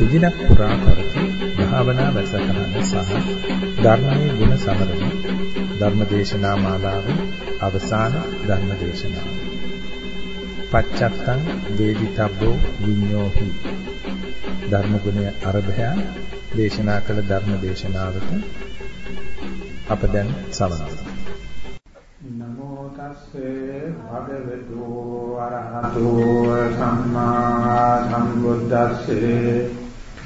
තිදිනක් පුරා පැවති භාවනා වැඩසටහන සහ ධර්මයේ ගුණ සමරන ධර්මදේශනා මාලාවේ අවසාන ධර්මදේශනාව. පච්චත්තං වේදිතබ්බෝ විඤ්ඤෝහි ධර්ම ගුණය අරභය දේශනා කළ ධර්ම දේශනාවට අප දැන් සවනවා. නමෝ තස්සේ භගවතු අරහතෝ සම්මා සම්බුද්දස්සේ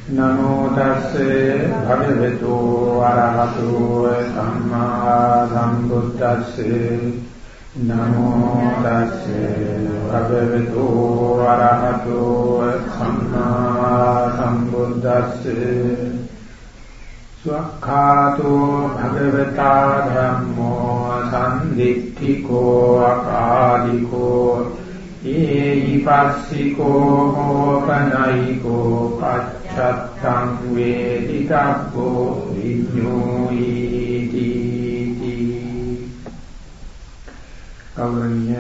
නමෝ තස්සේ භගවතු අරහතෝ සම්මා සම්බුද්දස්සේ නමෝ තස්සේ භගවතු අරහතෝ සම්මා සම්බුද්දස්සේ ස්වක්ඛාතෝ භගවතා ධම්මෝ සම්දිත්තිකෝ අකාලිකෝ ඒහිපස්සිකෝ හෝපනයිකෝ පච්චත්තං වේදිතබ්බෝ විඤ්ඤෝයිති කෞරණ්‍ය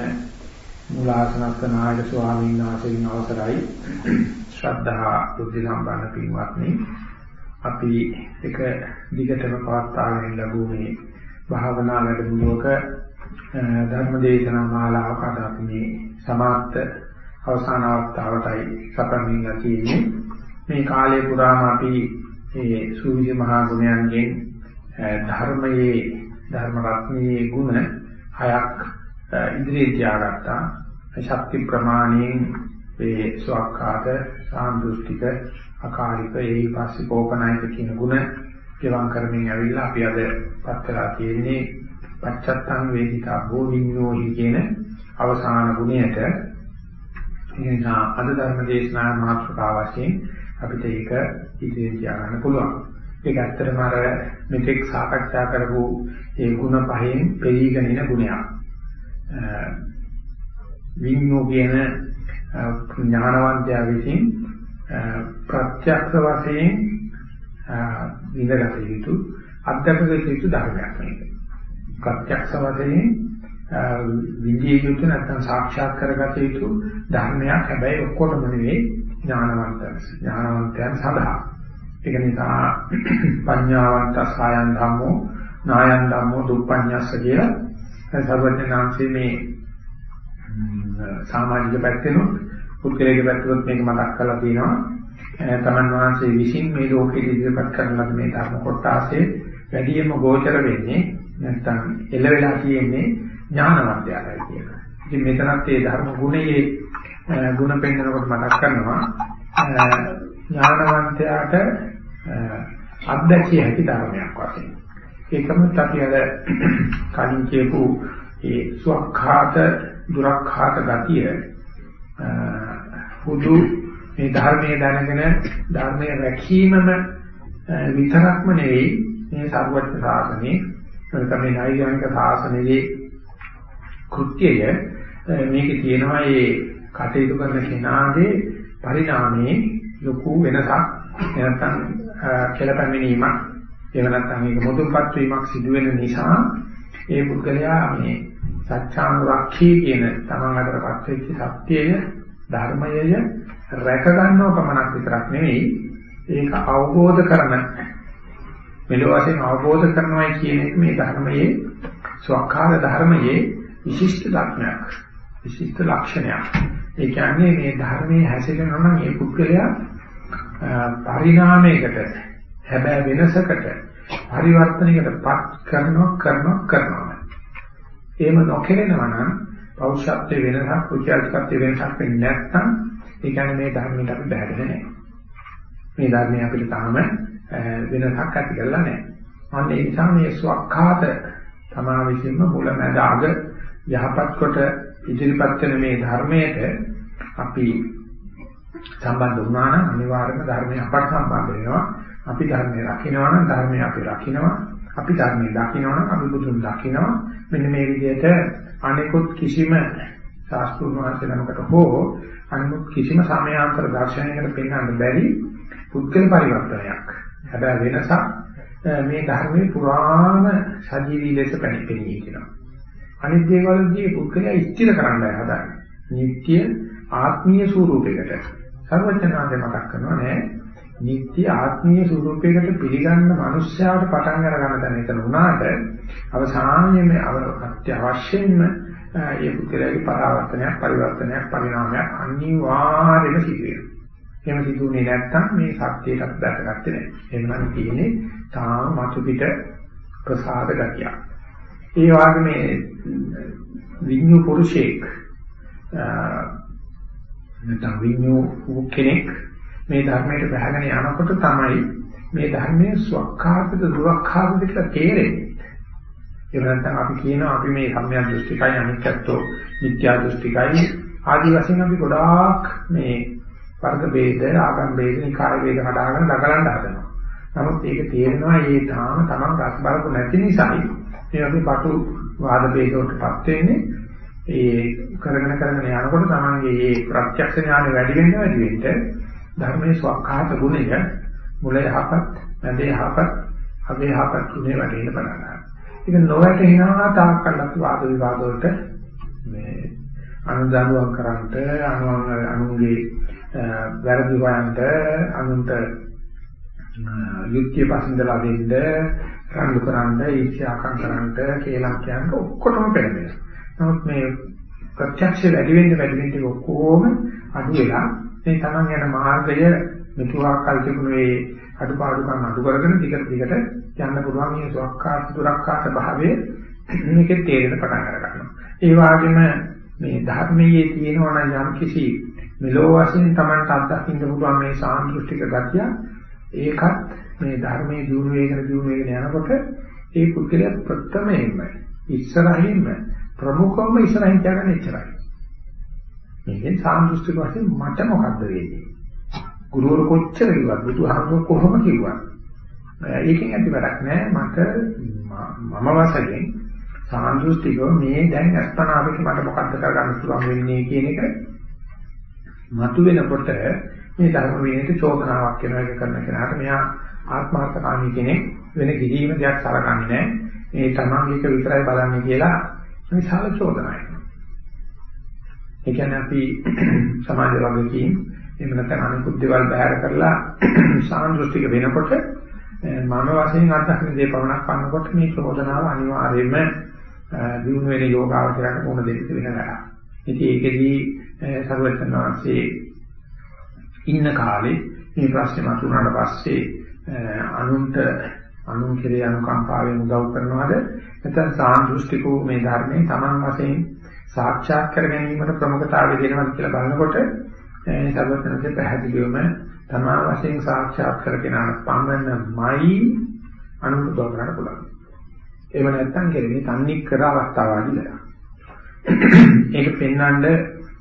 මුලාසනස්ක නායක ස්වාමීන් වහන්සේගෙන් අවසරයි. ශ්‍රද්ධා බුද්ධ සම්පන්න පින්වත්නි අපි එක දිගටම පවත්වාගෙන ලැබුණු මේ භාවනා වැඩමුළුවක ධර්මදේශනා මාලාවක අද අපි මේ සමාප්ත අවසාන අවස්ථාවටයි සපමින්ලා තියෙන්නේ මේ කාලය පුරාම අපි මේ සූවිසි මහා ගුණයන්ගෙන් ධර්මයේ ධර්ම රත්නයේ ගුණ හයක් ඉදිරියට තියාගත්තා. ශක්ති ප්‍රමාණයෙන් මේ ස්වකහාත සාන්දෘෂ්ටික අකාලික ඒ පස්සේ කෝපනායක කියන ಗುಣ ගෙවම් කරමින් ඇවිල්ලා අපි අද පත් කරලා තියෙන්නේ පච්චත්තං වේදිකා භෝවිඤ්ඤෝහි කියන අවසාන ගුණයට. එනිසා අද ධර්ම දේශනා මාතෘකාව වශයෙන් අපිට ඒක ඉදිරියට තියාගන්න පුළුවන්. ඒක ඇත්තටම අර මෙතෙක් සාකච්ඡා කරපු ඒ ಗುಣ පහෙන් පෙළීගෙන එන ගුණයක්. විඤ්ඤෝ කියන ඥානවන්තයා විසින් ප්‍රත්‍යක්ෂ වශයෙන් විඳගත යුතු අත්දැකගත යුතු ධර්මයක් මේක. ප්‍රත්‍යක්ෂ වශයෙන් විඳිය යුතු නැත්නම් සාක්ෂාත් කරගත යුතු ධර්මයක් හැබැයි ඔක්කොටම නෙවෙයි ඥානවන්තයන් ඥානවන්තයන් සඳහා. ඒක නිසා පඤ්ඤාවන්ත සායන් ධම්මෝ නායන් ධම්මෝ දුප්පඤ්ඤස්ස කියලා සර්වඥාන්සේ මේ සාමාජික පැත්තෙනුත් පුද්ගලයාගේ පැත්තට මේක මතක් කරලා තියෙනවා. තමන් වහන්සේ විසින් මේ ලෝකෙට ඉදිරිපත් කරන ලද මේ ධර්ම කොටාසේ වැඩියම ගෝචර වෙන්නේ නැත්නම් එළ වෙලා තියෙන්නේ ඥානවන්තයාලයි කියලා. ඉතින් මෙතනත් මේ ධර්ම ගුණයේ ගුණ පෙන්වනකොට මතක් කරනවා. ඥානවන්තයාට අත්දැකිය හැකි ධර්මයක් වශයෙන්. ඒකම අපි අර කලින් කියපු ඒ ස්වඛාත දුරඛාත ගතිය. හුදු මේ ධර්මයේ දැනගෙන ධර්මයේ රැකීමම විතරක්ම නෙවෙයි මේ සර්වඥ ශාසනයේ තමයි නෛර්යානික ශාසනයේ කෘත්‍යය. මේකේ තියෙනවා මේ කටයුතු කරන කෙනාගේ පරිණාමයේ ලොකු වෙනසක් නැත්නම් කෙලපැමිණීමක් එහෙම නැත්නම් මේක මුදුන්පත් වීමක් සිදු වෙන නිසා ඒ පුද්ගලයා මේ සත්‍යානුරක්ෂී කියන තමන් අතරපත් වෙච්ච සත්‍යය ධර්මයය රැක ගන්නව පමණක් විතරක් නෙවෙයි ඒක අවබෝධ කරන මෙලොව වශයෙන් අවබෝධ කරනවා කියන එක මේ ධර්මයේ ස්වකහාර ධර්මයේ විශිෂ්ට ලක්ෂණයක් විශිෂ්ට ලක්ෂණයක්. ඒ කියන්නේ මේ ධර්මයේ හැසිරෙනවා නම් මේ පුද්ගලයා පරිණාමයකට හැබැයි වෙනසකට පරිවර්තනයකට පත් කරනවා කරනවා කරනවා එහෙම නොකරනවා නම් පෞෂත්ව වෙනසක් කුචල්කත්ව වෙනසක් වෙන්නේ නැත්නම් ඒ කියන්නේ මේ ධර්මයට අපි බැහැගෙන නැහැ. මේ ධර්මය අපිට තාම වෙනසක් ඇති කරලා නැහැ. අන්න ඒ නිසා මේ ස්වකහාත තමා විසින්ම මුලමැද අග යහපත් කොට ඉදිරිපත් වෙන මේ ධර්මයට අපි සම්බන්ධ වුණා නම් අනිවාර්යයෙන්ම ධර්මය අපට සම්බන්ධ වෙනවා. අපි ධර්මය රකින්නවා නම් ධර්මය අපි රකින්නවා. අපි ධර්මය දකින්නවා නම් අපි බුදුන් දකින්නවා. මෙන්න මේ විදිහට අනිකුත් කිසිම ශාස්ත්‍රුන් වහන්සේ නමකට හෝ අනිකුත් කිසිම සමයාන්තර දර්ශනයකට පෙන්වන්න බැරි පුද්ගල පරිවර්තනයක්. හැබැයි වෙනසක් මේ ධර්මයේ පුරාම සජීවී ලෙස පැනිපෙනී කියනවා. අනිත් දේවල්දී පුද්ගලයා ස්ථිර කරන්නයි හදන්නේ. නිට්ටය ආත්මීය ස්වරූපයකට. සර්වඥාන්සේ මතක් කරනවා නෑ නිත්‍ය ආත්මීය ස්වરૂපයකට පිළිගන්න මනුෂ්‍යයාට පටන් අර ගන්න තැන එතන උනාට අවසානයේ මේ අත්‍යවශ්‍යයෙන්ම ඒ පුද්ගලයාගේ පරාවර්තනයක් පරිවර්තනයක් පරිණාමයක් අනිවාර්යයෙන්ම සිදු වෙනවා. එහෙම සිදුුනේ නැත්නම් මේ සත්‍යයට දැකගත්තේ නැහැ. එහෙනම් තියෙන්නේ තාම මතු පිට ප්‍රසාද ගතිය. ඒ වගේ මේ විඤ්ඤු පුරුෂයෙක් නැත්නම් විඤ්ඤු කෙනෙක් මේ ධර්මයට බහගෙන යනකොට තමයි මේ ධර්මයේ ස්වකහාපිත දුක්ඛාපිත කියලා තේරෙන්නේ. ඒ නැත්නම් අපි කියනවා අපි මේ සම්මිය දෘෂ්ටිකයි අනිත්‍යත්ව මිත්‍යා දෘෂ්ටිකයි ආදී වශයෙන් අපි ගොඩාක් මේ වර්ග ભેද ආගම් ભેද නිකාය ભેද හදාගෙන දකලන්න හදනවා. නමුත් ඒක තේරෙනවා ඒ තාම තමන් රස බලපු නැති නිසායි මේ අපි පටු වාද ભેද වලටපත් වෙන්නේ ඒ කරගෙන කරගෙන යනකොට තමන්ගේ මේ ප්‍රත්‍යක්ෂ ඥාන වැඩි වෙන්න වැඩි වෙන්න ධර්මයේ ස්වකහාත ගුණය මුල යහපත් මැද යහපත් අග යහපත් ගුණය වැඩි වෙන්න පටන් ගන්නවා. ඒක නොවැටෙනවා තාක්කල්ලත් වාද විවාද වලට මේ අනුදානුවක් කරන්ට අනුන්ගේ වැරදි හොයන්ට අනුන්ට යුක්තිය පසඳලා දෙන්න රණ්ඩු කරන්න ඊර්ෂ්‍යාකම් කරන්න කියලා කියන්න ඔක්කොටම පෙළඹෙනවා. නමුත් මේ ප්‍රත්‍යක්ෂ වැඩි වෙන්න වැඩි වෙන්න ඔක්කොම අඩු වෙලා මේ Taman යන මාර්ගය මෙතුආකල් තිබුණේ අඩුපාඩුකම් අඩු කරගෙන ටිකට ටිකට යන්න පුළුවන් මේ සුවක්කාත දුරක්කාත භාවයේ මේකේ තේරෙන පටන් ගන්නවා. ඒ වගේම මේ ධර්මයේ තියෙනවා නම් යම් කිසි මෙලෝ වශයෙන් Tamanට අත්දකින්න පුළුවන් මේ සාන්දෘෂ්ටික ගතිය ඒකත් මේ ධර්මයේ දියුණු වේගන දියුණු වේගන යනකොට ඒ පුද්ගලයා ප්‍රථමයෙන්ම ඉස්සරහින්ම ප්‍රමුඛවම ඉස්සරහින් තියාගන්න එච්චරයි. මේකෙන් සාන්දෘෂ්ටික වශයෙන් මට මොකද්ද වෙන්නේ? ගුරුවරු කොච්චර කිව්වත් බුදුහාමුදුර කොහොම කිව්වත් ඒකෙන් ඇති වැඩක් නෑ මට මම වශයෙන් සාන්දෘෂ්ටිකව මේ දැන් අස්පනාවෙක මට මොකද්ද කරගන්න පුළුවන් වෙන්නේ කියන එක මතු වෙනකොට මේ ධර්ම වේනිට චෝදනාවක් වෙන එක කරන කෙනාට මෙහා ආත්මාර්ථකාමී කෙනෙක් වෙන කිසිම දෙයක් සලකන්නේ නැහැ. මේ තමන්ගේක විතරයි බලන්නේ කියලා විශාල චෝදනාවක්. ඒ කියන්නේ අපි සමාජ වගකීම් එහෙම නැත්නම් අනිකුත් දේවල් බැහැර කරලා සාන්දෘෂ්ටික වෙනකොට මම වශයෙන් අත්දකින්න දේ පවණක් පන්නකොට මේ චෝදනාව අනිවාර්යයෙන්ම දිනු වෙන යෝගාවචරයට මොන දෙයක් වෙන වැඩක්. ඉතින් ඒකෙදී සර්වඥාන්සේ ඉන්න කාලේ මේ ප්‍රශ්නේ මතුවුණාට පස්සේ අනුන්ට අනුන් කෙරේ අනුකම්පාවෙන් උදව් කරනවද නැත්නම් සාන්දෘෂ්ටිකෝ මේ ධර්මයේ Taman වශයෙන් සාක්ෂාත් කර ගැනීමට ප්‍රමුඛතාවය දෙනවද කියලා බලනකොට සර්වඥාන්සේ පැහැදිලිවම තමා වශයෙන් සාක්ෂාත් කරගෙන පමණමයි අනුන් උදව් කරන්න පුළුවන්. එහෙම නැත්නම් කෙරෙන්නේ තන්නේ කර අවස්ථාවවලදී. ඒක පෙන්වන්නේ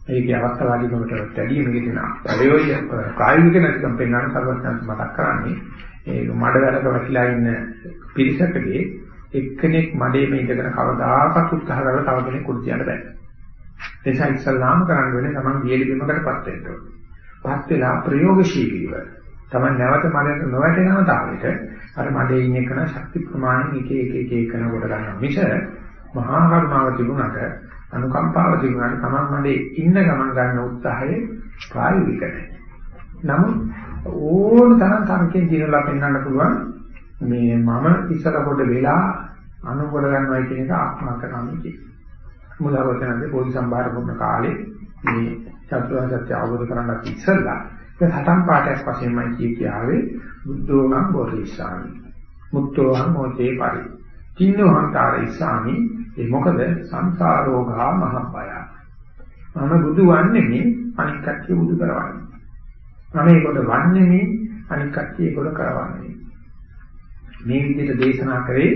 ඒකේ අවස්ථාවාදීකමට වැඩි මේක දෙන ප්‍රයෝගය ප්‍රායෝගික නැතිකම් පෙන්වන්න සර්වඥාන්ත මතක් කරන්නේ ඒ මඩවැලක වැටිලා ඉන්න පිරිසකදී එක්කෙනෙක් මඩේ මේ ඉඳගෙන කවදාකවත් උත්සාහ කරලා තව කෙනෙක් කුඩු තියන්න බෑ. ඒ නිසා ඉස්සල්ලාම කරන්න වෙන්නේ තමන් ගියලි බිමකටපත් වෙන්න ඕනේ. පත් වෙලා ප්‍රයෝගශීලීව තමන් නැවත මඩට නොවැටෙනව තාලෙට අර මඩේ ඉන්න කෙනා ශක්ති ප්‍රමාණය එක එක එක එක කරන කොට ගන්නවා. මිස මහා කරුණාව තිබුණාට අනුකම්පාව තිබුණාට Taman මඩේ ඉන්න ගමන් ගන්න උත්සාහය ප්‍රායෝගික නැහැ. නමුත් ඕන තරම් තර්කයෙන් දිනලා පෙන්වන්න පුළුවන් මේ මම ඉස්සර කොට වෙලා අනුකූල ගන්නවා කියන එක ආත්මකරණය කියන්නේ. මුලවතනදී පොඩි සම්භාර වුණ කාලේ මේ චතුරාර්ය සත්‍ය අවබෝධ කරගන්නත් ඉස්සෙල්ලා ඒ හතම් පාඩයක් වශයෙන්මයි කිය කියාවේ බුද්ධෝගම් බෝධිසාමි. මුත්තෝහං මොතේ පරි. තින්නෝහං තාරිසාමි ඒ මොකද සංසාරෝගා මහපය. මම බුදු වන්නේ මේ අනික් කට්ටිය බුදු කරවන්නේ. මම ඒකට වන්නේ මේ අනික් කට්ටිය ඒකට කරවන්නේ. මේ විදිහට දේශනා කරේ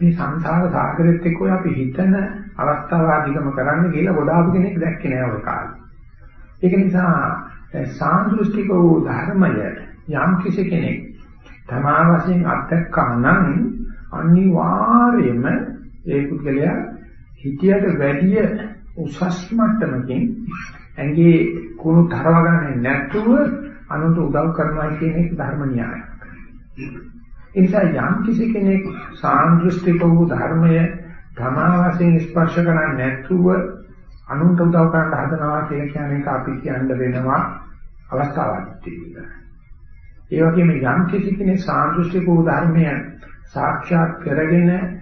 මේ සංසාර සාගරෙත් එක්ක අපි හිතන අවස්ථාවාදීකම කරන්න කියලා ගොඩාක් කෙනෙක් දැක්කේ නෑ ඔය කාලේ. ඒක නිසා සාන්දෘෂ්ටික වූ ධර්මය යම් කිසි කෙනෙක් තමා වශයෙන් අත්දැක්කා නම් අනිවාර්යයෙන්ම ඒ පුද්ගලයා හිතියට වැඩිය උසස් මට්ටමකින් ඇඟේ කුණු තරවගන්නේ නැතුව අනුන්ට උදව් කරනවා කියන එක ධර්ම න්‍යායයක්. ඒ නිසා යම් කිසි කෙනෙක් සාන්දෘෂ්ටික වූ ධර්මය තමා වශයෙන් ස්පර්ශ කරන්නේ නැතුව අනුන්ට උදව් කරන්න හදනවා කියලා කියන එක අපි කියන්න වෙනවා අවස්ථාවක් තියෙනවා. ඒ වගේම යම් කිසි කෙනෙක් සාන්දෘෂ්ටික ධර්මය සාක්ෂාත් කරගෙන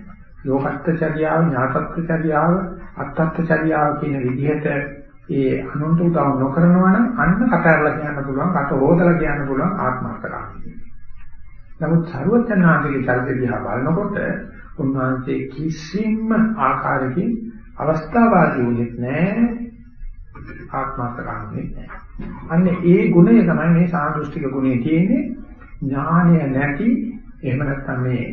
ලෝකත්ත්‍චර්යාව, ඥාතත්ත්‍චර්යාව, අත්තත්ත්‍චර්යාව කියන විදිහට ඒ අනුන්ට උදව් නොකරනවා නම් අන්න කතරලා කියන්න පුළුවන්, අත හොදලා කියන්න පුළුවන් ආත්මార్థකාමී. නමුත් ਸਰවඥාන්ගේ චරිත දිහා බලනකොට උන්වහන්සේ කිසිම ආකාරයකින් අවස්ථාවාදී වුණෙත් නැහැ ආත්මార్థකාමී නැහැ. අන්න ඒ ගුණය තමයි මේ සාන්දෘෂ්ටික ගුණය තියෙන්නේ. ඥානය නැති එහෙම නැත්නම් මේ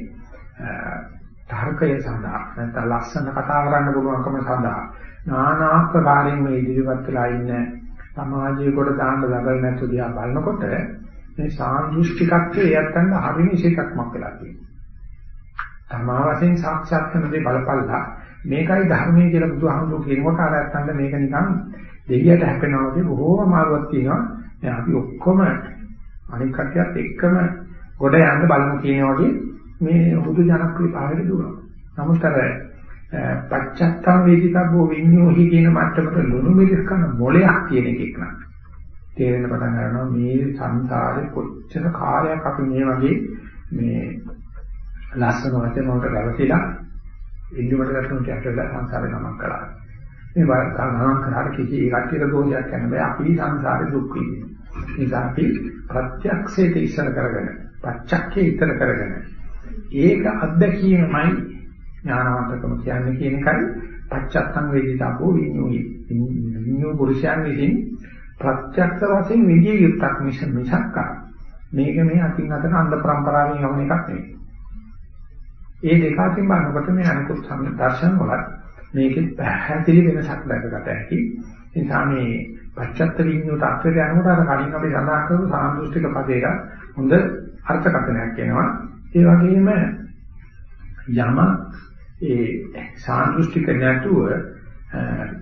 තර්කය සඳහා නැත්නම් ලස්සන කතා කරන්න පුළුවන්කම සඳහා নানা ආකාරයෙන් මේ ඉදිරිපත් වෙලා ඉන්න සමාජයේ කොට දාන්න ලබල් නැතු දිහා බලනකොට මේ සාදෘෂ්ටිකත්වයේ යත්තන්න හරිම ඉෂේකක්මක් වෙලා තියෙනවා. තමා වශයෙන් සාක්ෂාත් කරන දේ බලපල්ලා මේකයි ධර්මයේ කියලා බුදුහාමුදුරුවෝ කියනකොට අර ඇත්තන්ට මේක නිකන් දෙවියට හැපෙනවා වගේ බොහෝම මාරුවක් තියෙනවා. දැන් අපි ඔක්කොම අනික් කටියත් එක්කම ගොඩ යන්න බලමු කියන වගේ මේ හුදු ජනප්‍රිය භාවයට දුවනවා. නමුත් අර පච්චත්තම් වේදිකබ්බෝ විඤ්ඤෝහි කියන මට්ටමට ලුණු මිරිස් කරන මොලයක් කියන එකක් නක්. තේරෙන පටන් ගන්නවා මේ සංසාරේ කොච්චර කාලයක් අපි මේ වගේ මේ ලස්සන වචන වලට ගැවසිලා ඉන්දුවට ගැටුම්ට යටලා සංසාරේ ගමන් කළා. මේ වර්තමාන කරාට කිසි ඒකටික දෝෂයක් නැහැ බෑ අපි සංසාරේ දුක් විඳිනවා. නිසා අපි ප්‍රත්‍යක්ෂයට ඉස්සර කරගෙන පච්චක්කේ ඉස්සර කරගෙන ඒක අත්දැකීමයි ඥානවන්තකම කියන්නේ කියන එකයි පච්චත්තං වේදිතබ්බෝ විඤ්ඤෝහි. විඤ්ඤෝ පුරුෂයන් විසින් ප්‍රත්‍යක්ෂ වශයෙන් විදිය යුක්තක් මිස මිසක් මේක මේ අතින් අතට අන්ධ પરම්පරාවෙන් යවන එකක් නෙවෙයි. ඒ දෙක අතින් බලනකොට මේ අනිකුත් දර්ශන වල මේකේ පැහැදිලි වෙනසක් දැකගත හැකි. ඒ නිසා මේ පච්චත්ත විඤ්ඤාණ තාක්ෂයට යනකොට අර කලින් අපි සඳහන් කරපු සාන්දෘෂ්ටික පදේට හොඳ අර්ථකථනයක් එනවා. ඒ වගේම යම ඒ සාන්දෘෂ්ටික නැතුව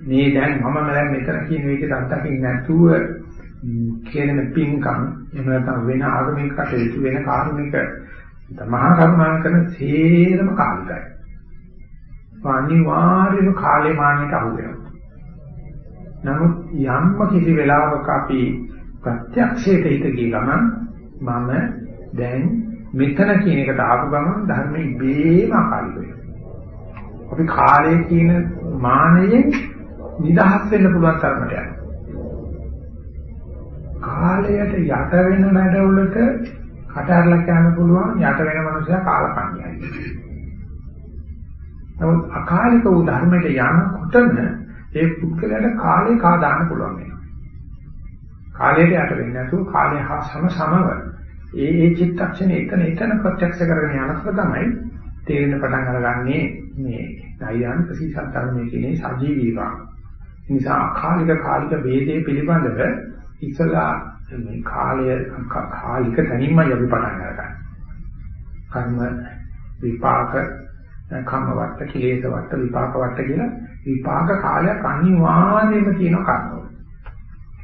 මේ දැන් මම දැන් මෙතන කියන එකේ අර්ථකින් නැතුව කියන පින්කම් එහෙම නැත්නම් වෙන ආගමික කටයුතු වෙන කාර්මික මහා කරුණා කරන සේරම කාලිකයි. අනිවාර්යයෙන්ම කාලේ මානෙට අහු වෙනවා. නමුත් යම්ම කිසි වෙලාවක අපි ප්‍රත්‍යක්ෂයට හිත ගිය ගමන් මම දැන් මෙතන කියන එකට ආපු ගමන් ධර්මයේ බේම අකාලික වෙනවා. අපි කාලය කියන මානයෙන් නිදහස් වෙන්න පුළුවන් තරමට යනවා. කාලයට යට වෙන වැඩවලට කටහරලා කියන්න පුළුවන් යට වෙන මනුස්සයා කාලකන්‍යයි. නමුත් අකාලික වූ ධර්මයට යනකොටම ඒ පුද්ගලයාට කාලේ කා දාන්න පුළුවන් වෙනවා. කාලයට යට වෙන්නේ නැතුව කාලය හා සම සමව ඒ ඒ චිත්තක්ෂණ එකන එකන ප්‍රත්‍යක්ෂ කරගෙන යනකොට තමයි තේරෙන පටන් අරගන්නේ මේ ධෛර්යයන් ප්‍රතිසත්තරණය කියන්නේ සජීවීවා. නිසා අකාලික කාලික ભેදේ පිළිබඳව ඉස්සලා මේ කාලය කාලික තනින්මයි අපි පටන් ගන්න. කර්ම විපාක කම්ම වට කිලේශ වට විපාක වට කියලා විපාක කාලයක් අනිවාර්යයෙන්ම තියෙන කාරණා.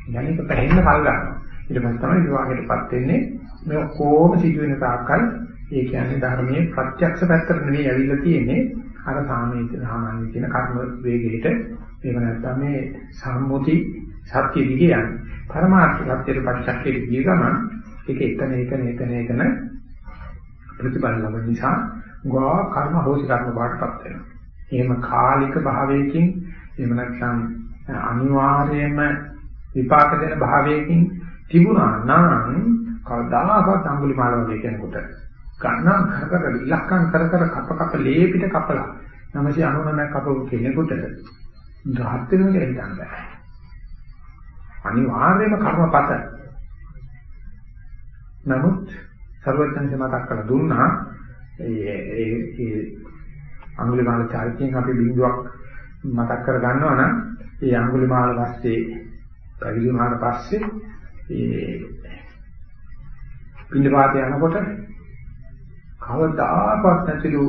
යන්නේ පැහැෙන්න කල් ගන්නවා. ඊට පස්සේ තමයි විවාහයටපත් වෙන්නේ. මේ කොහොම සිදුවෙන තාක්කල් ඒ කියන්නේ ධර්මයේ ප්‍රත්‍යක්ෂ පැත්තට නෙවෙයි ඇවිල්ලා තියෙන්නේ. අර සාමීත සාමාන්‍ය කියන කර්ම වේගයට එහෙම නැත්නම් මේ සම්මුති සත්‍ය දිගේ යන්නේ. පරමාර්ථ සත්‍යයට පරිචක්කේ ගිය ගමන් ඒක එතන එතන එතන එතන ප්‍රතිඵල ලබන නිසා ගා කර්ම හෝසි කර්ම බාටපත් වෙනවා. එහෙම කාලික භාවයකින් එහෙම නැත්නම් අනිවාර්යයෙන්ම විපාක දෙන භාවයකින් තිබුණා නම් කවදාකවත් අඟුලිමාල වගේ කෙනෙකුට ගණන් කර කර ඉලක්කම් කර කර කප කප ලේපිට කපලා 999ක් කපපු කෙනෙකුට ධාත් වෙන එක හිතන්න බෑ. අනිවාර්යයෙන්ම කර්මපත. නමුත් සර්වඥන්සේ මතක් කරලා දුන්නා ඒ ඒ අඟුලිමාල චරිතයෙන් අපි බිඳුවක් මතක් කර ගන්නවා නම් ඒ අඟුලිමාල පස්සේ පැවිදි වුණාට පස්සේ ඒ පින්නපාත යනකොට කවදාකවත් නැතිලු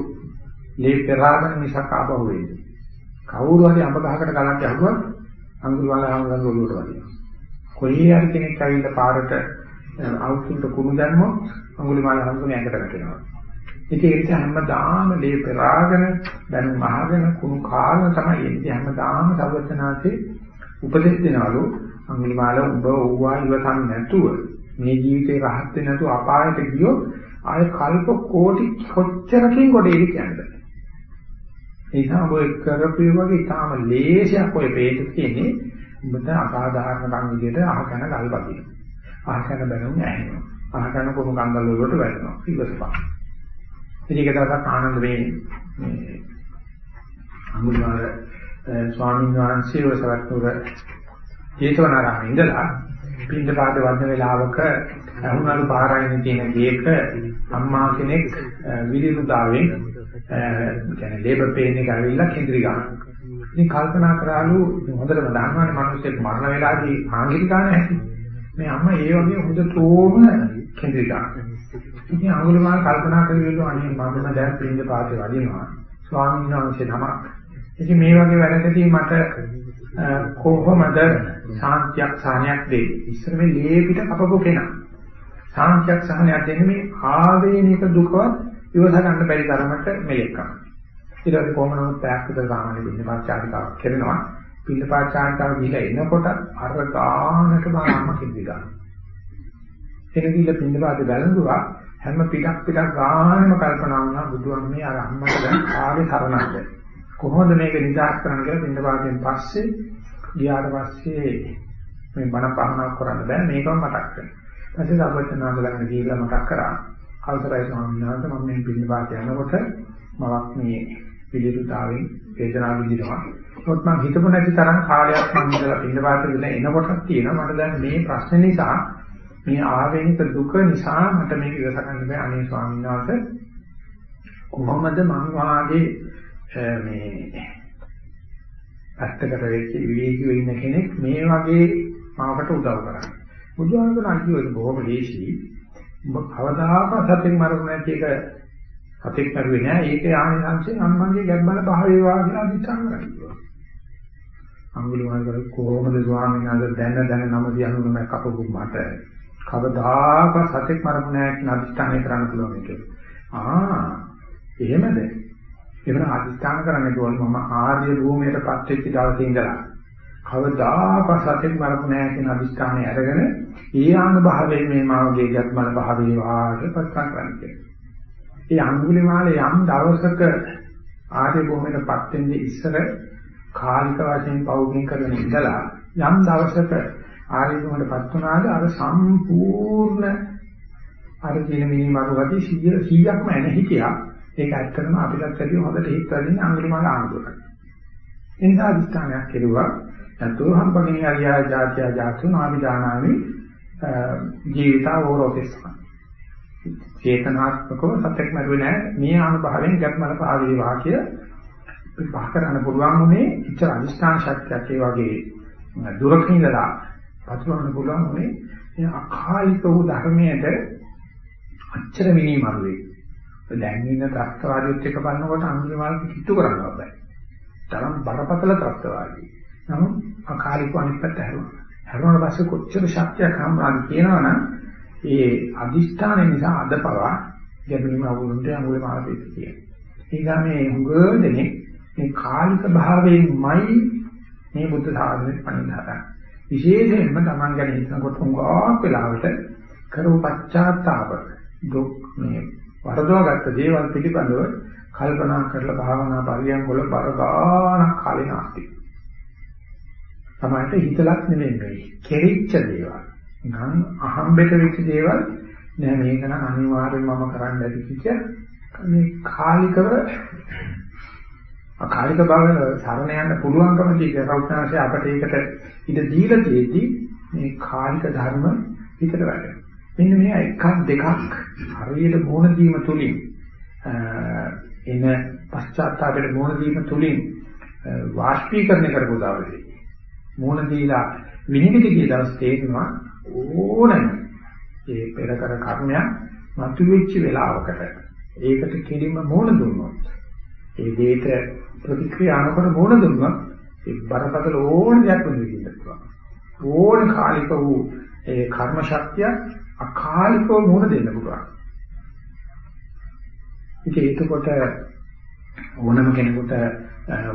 ලේ පෙරාගෙන මිසක් ආපහු වෙන්නේ. කවුරු හරි අඹ ගහකට ගලක් යහුවත් අඟුලිමාල ආවගන් ඔළුවට වදිනවා. කොහේ හරි කෙනෙක් ඇවිල්ලා පාරට අවුස්සුන්ට කුණු දැම්මොත් අඟුලිමාල හඳුනේ ඇඟට වැටෙනවා. ඉතින් ඒක හැමදාම ලේ පෙරාගෙන දැනුම් අහගෙන කුණු කාලන තමයි එන්නේ හැමදාම සර්වඥාන්සේ උපදෙස් දෙනවලු අඟුලිමාල උඹ ඕවා ඉවසන් නැතුව මේ ජීවිතේ රහත් වෙන්නේ නැතුව අපායට ගියොත් ආය කල්ප කෝටි කොච්චරකින් කොටේද කියන්නේ. ඒ නිසා ඔය කරපු වගේ තාම ලේසියක් ඔය වේද තියෙන්නේ උඹට අසාධාරණ කම් විදිහට අහගෙන ගල් බදිනවා. අහගෙන බැලුම් ඇහෙනවා. අහගෙන කොහොම කංගල් වලට වැටෙනවා. ඉවසපන්. ඉතින් ඒක දවසක් ආනන්ද මේ මේ අමුදාර ස්වාමීන් වහන්සේ ඔසවත්තුර ජේතවනාරාමේ ඉඳලා පින්දපාත වර්ධන වේලාවක අහුණලු පාරායන තියෙන ගේක අම්මා කෙනෙක් විරිරුදාවෙන් කියන්නේ ලේබර් පේන් එක ඇවිල්ලා කේන්ද්‍රී ගන්න. ඉතින් කල්පනා කරාලු හොඳටම දන්නවනේ මිනිස්සෙක් මරණ වෙලාවේදී ආංගික ගන්න හැටි. මේ අම්මා ඒ වගේ හොඳටම කේන්ද්‍රී ගන්න. ඉතින් අඟුලිමාල කල්පනා කරගෙන අනේ මම දැන් පින්ද පාතේ වදිනවා. ස්වාමීන් වහන්සේ නමක්. ඉතින් මේ වගේ වැඩකදී මට කොහොමද සාන්තියක් සාහනයක් දෙන්නේ? ඉස්සර මේ ලේ පිට කපපු කෙනා. සාන්තියක් සාහනයක් දෙන්නේ මේ ආවේනික දුකවත් ඉවස ගන්න බැරි තරමට මෙලෙක් කරනවා. ඊට පස්සේ කොහොම නමුත් පැයක් විතර සාමාන්‍ය පින්න පාචාරිකාවක් කරනවා. පින්න පාචාරිකාව ගිහලා එනකොට අර ගානට බාරම කිව්වි ගන්න. එනකිල පින්න පාතේ බැලඳුවා හැම පිටක් පිටක් ගානම කල්පනා වුණා බුදුන් මේ අර අම්මට දැන් කාගේ සරණක්ද කොහොමද මේක නිදාස් කරන්න කියලා පින්න පාතෙන් පස්සේ ගියාට පස්සේ මේ බණ පහනක් කරන්න බෑ මේකම මතක් කරගන්න. පස්සේ සර්වඥාන්ද ළඟ ගිහිල්ලා මතක් කරා. අවසරයි ස්වාමීන් වහන්සේ මම මේ පින්න පාත යනකොට මමක් මේ පිළිතුතාවෙන් වේදනාව විඳිනවා. ඒත් මම හිතපො නැති තරම් කාලයක් මම ඉඳලා පින්න පාත ඉඳලා එනකොටත් තියෙනවා මට දැන් මේ ප්‍රශ්නේ නිසා මේ ආවේනික දුක නිසා මට මේක ඉවස ගන්න බෑ අනේ ස්වාමීන් වහන්සේ කොහොමද මං වාගේ මේ අත්තකට වෙච්ච විවේකීව ඉන්න කෙනෙක් මේ වගේ මාකට උදව් කරන්නේ. බුදුහාමුදුරන් අන්තිමට බොහොම ලේසි. ඔබ කවදාකවත් සතෙක් මරුනේ නැති එක සතෙක් කරුවේ නෑ. ඒක ආනිසංසයෙන් අම්මන්ගේ ගැබ්බල පහ වේවා කියලා අදිස්ථාන කරනවා අඟුලිමාල කර කොහොමද ස්වාමීන් වහන්සේ දැන දැන නම දිනුනම කපපු මට? කවදාකවත් සතෙක් මරපු නැහැ කියන අදිස්ථානය කරන්න පුළුවන් මේක. ආ එහෙමද? එහෙනම් අදිස්ථාන කරන්න ඕන මම ආර්ය භූමියටපත් වෙච්ච දවසේ ඉඳලා කවදාකවත් සතෙක් මරපු නැහැ කියන අදිස්ථානය අරගෙන ඒ ආනුභාවයෙන් මේ මාගේ ජත්මල භාවයේ වාටපත් කරන්නේ. ඒ අඟුලිමාලේ යම් දවසක ආර්ය භූමියටපත් වෙන්නේ ඉස්සර කාලික වශයෙන් පෞද්ගලික කරගෙන ඉඳලා යම් දවසක ආර්යකමටපත් වුණාද අර සම්පූර්ණ අර කියන මිනි මරු ගති 100 100ක්ම එන හිටියා ඒක ඇත්තටම අපිටත් වැඩි හොඳට හිත වැඩින්නේ අඟුලිමාල ආනන්දෝට එනිසා අධිෂ්ඨානයක් කෙරුවා. යතෝ හම්බගෙන අරියා ජාතිය ජාතු නාවිදානාමි ජීවිතා ඕරෝපෙස්සා. චේතනාත්මකව සත්‍යක් මරුවේ නැහැ. මේ අනුභවයෙන් ගැත්මල පාවී වාක්‍ය පහ කරන්න පුළුවන් උනේ. ඉච්ඡා අධිෂ්ඨාන ශක්තියක් ඒ වගේ දුරකින් ඉඳලා පතුරවන්න පුළුවන් උනේ. මේ අකාලික වූ ධර්මයට අච්චර මිනිමරුවේ. දැන් ඉන්න ත්‍ස්තවාදියොත් එක බලනකොට අන්තිමවල් කිට්ටු කරනවා බෑ. තරම් බරපතල ත්‍ස්තවාදී. නමුත් අකාලික අනිත් පැත්ත හැරුණා. හැරුණාට පස්සේ කොච්චර ශක්තියක් හම්බාද කියනවනම් ඒ අදිෂ්ඨානය නිසා අදපවා ගැඹුරින් අවුරුන්ට අඟුලේ මාර්ගයේ තියෙනවා. ඒක මේ හුඟදෙනේ මේ කාලික භාවයෙන්මයි මේ බුද්ධ සාධනෙට පණිදාගන්නේ. විශේෂයෙන්ම Taman ගැන හිතනකොට උඟාක් වෙලාවට කරපු පශ්චාත්තාප දුක් මේ වරදවාගත්ත දේවල් පිළිබඳව කල්පනා කරලා භාවනා පරියන් වල බරගානක් කාලේ නැස්ති. තමයි හිතලක් නෙමෙයි මේ කෙරිච්ච දේවල්. නම් අහම්බෙට වෙච්ච දේවල් නෑ මේක නම් අනිවාර්යෙන් මම කරන්න ඇති කිච්ච මේ කාලිකව අකාලික බව සරණ යන්න පුළුවන්කම තියෙන රෞත්නාංශය අපට ඒකට ඉඳ දීලා තියෙද්දි මේ කාලික ධර්ම හිතට වැඩෙනවා. මෙන්න මේ එකක් දෙකක් හරියට මොන දීම තුලින් එන පශ්චාත්තාපයට මොන දීම තුලින් වාෂ්පීකරණය කරපු දවසේ මොන දීලා විනිවිද කිය දවස් තේරෙනවා ඕනම ඒ පෙර කර කර්මයක් මතුවෙච්ච වෙලාවකට ඒකට කෙලින්ම මොන දුන්නොත් ඒ දෙයට ප්‍රතික්‍රියා නොකර මොන දුන්නත් ඒ බරපතල ඕන දෙයක් වෙන්න පුළුවන්. ඕන කාලික වූ ඒ කර්ම ශක්තිය අකාලිකව මොන දෙන්න පුළුවන්. ඉතින් ඒකකොට ඕනම කෙනෙකුට